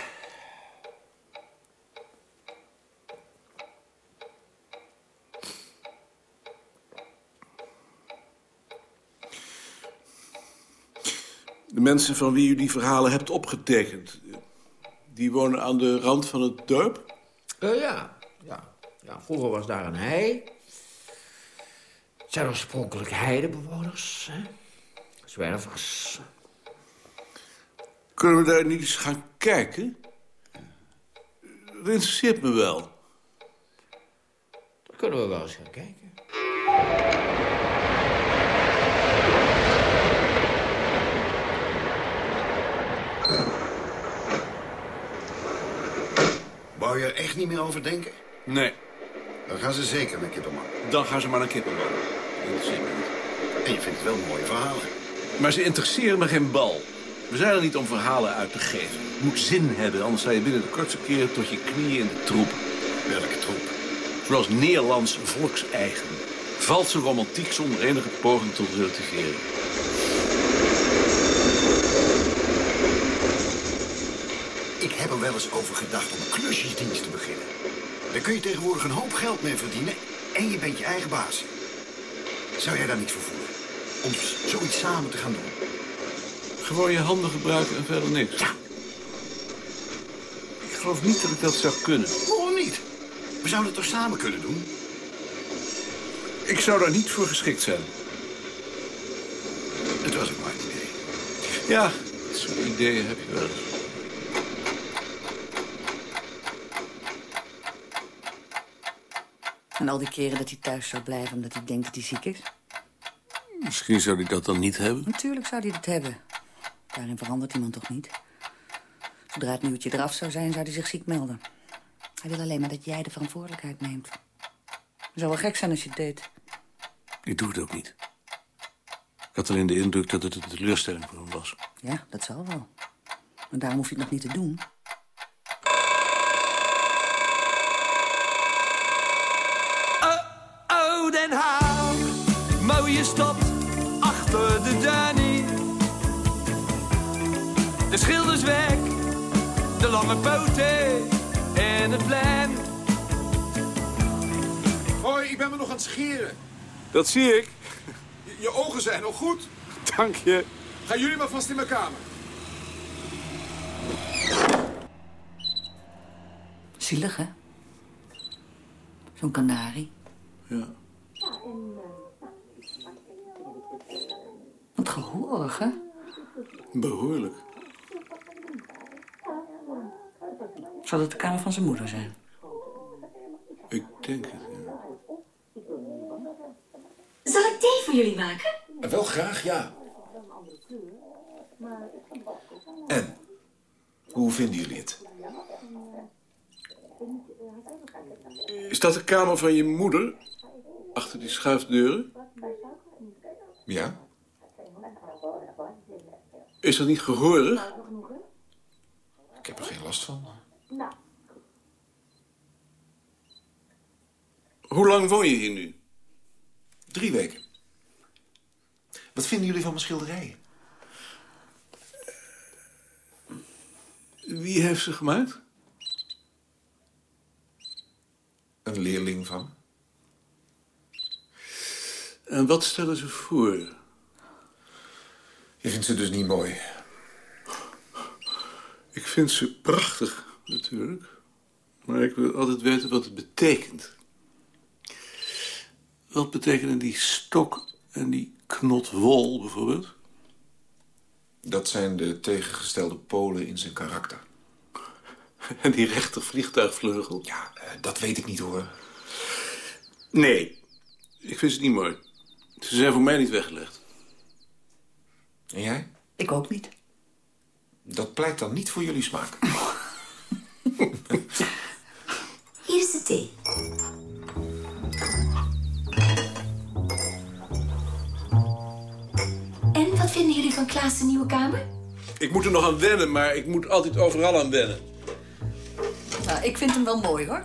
De mensen van wie u die verhalen hebt opgetekend... die wonen aan de rand van het dorp? Eh, ja, ja, ja, vroeger was daar een hei. Het zijn oorspronkelijk heidebewoners, hè? Zwervers. Kunnen we daar niet eens gaan kijken? Dat interesseert me wel. Dan kunnen we wel eens gaan kijken. Wou je er echt niet meer over denken? Nee, Dan gaan ze zeker naar Kipperman. dan gaan ze maar naar Kippenbal. En je vindt wel mooie verhalen. Maar ze interesseren me geen bal. We zijn er niet om verhalen uit te geven. Het moet zin hebben, anders sta je binnen de kortste keren tot je knieën in de troep. Welke troep? Zoals Nederlands volkseigen. Valse romantiek zonder enige poging tot relativering. Ik heb er wel eens over gedacht om een klusjesdienst te beginnen. Daar kun je tegenwoordig een hoop geld mee verdienen en je bent je eigen baas. Zou jij daar niet voor voelen? Om zoiets samen te gaan doen? Gewoon je handen gebruiken en verder niks. Ja. Ik geloof niet dat ik dat zou kunnen. Waarom niet? We zouden het toch samen kunnen doen? Ik zou daar niet voor geschikt zijn. Het was ook maar een idee. Ja, dat soort ideeën heb je wel eens. Al die keren dat hij thuis zou blijven omdat hij denkt dat hij ziek is? Misschien zou hij dat dan niet hebben. Natuurlijk zou hij dat hebben. Daarin verandert iemand toch niet? Zodra het nieuwtje eraf zou zijn, zou hij zich ziek melden. Hij wil alleen maar dat jij de verantwoordelijkheid neemt. Het zou wel gek zijn als je het deed. Ik doe het ook niet. Ik had alleen de indruk dat het een teleurstelling voor hem was. Ja, dat zal wel. Maar daarom hoef je het nog niet te doen. Mooie stad achter de Danny. De schilders weg, de lange poten en het plein. Hoi, ik ben me nog aan het scheren. Dat zie ik. Je, je ogen zijn nog goed. Dank je. Gaan jullie maar vast in mijn kamer. Zielig, hè? Zo'n kanarie. Ja. Wat gehoorig, hè? Behoorlijk. Zal het de kamer van zijn moeder zijn? Ik denk het, ja. Zal ik thee voor jullie maken? Wel graag, ja. En? Hoe vinden jullie het? Is dat de kamer van je moeder? Achter die schuifdeuren? Ja? Is dat niet gehoorig? Ik heb er geen last van. Hoe lang woon je hier nu? Drie weken. Wat vinden jullie van mijn schilderijen? Wie heeft ze gemaakt? Een leerling van. En wat stellen ze voor? Je vindt ze dus niet mooi. Ik vind ze prachtig, natuurlijk. Maar ik wil altijd weten wat het betekent. Wat betekenen die stok en die knot wol, bijvoorbeeld? Dat zijn de tegengestelde polen in zijn karakter. [laughs] En die rechter vliegtuigvleugel? Ja, eh, dat weet ik niet hoor. Nee, ik vind ze niet mooi. Ze zijn voor mij niet weggelegd. En jij? Ik ook niet. Dat pleit dan niet voor jullie smaak. [laughs] Hier is de thee. En wat vinden jullie van Klaas' nieuwe kamer? Ik moet er nog aan wennen, maar ik moet altijd overal aan wennen. Nou, ik vind hem wel mooi, hoor.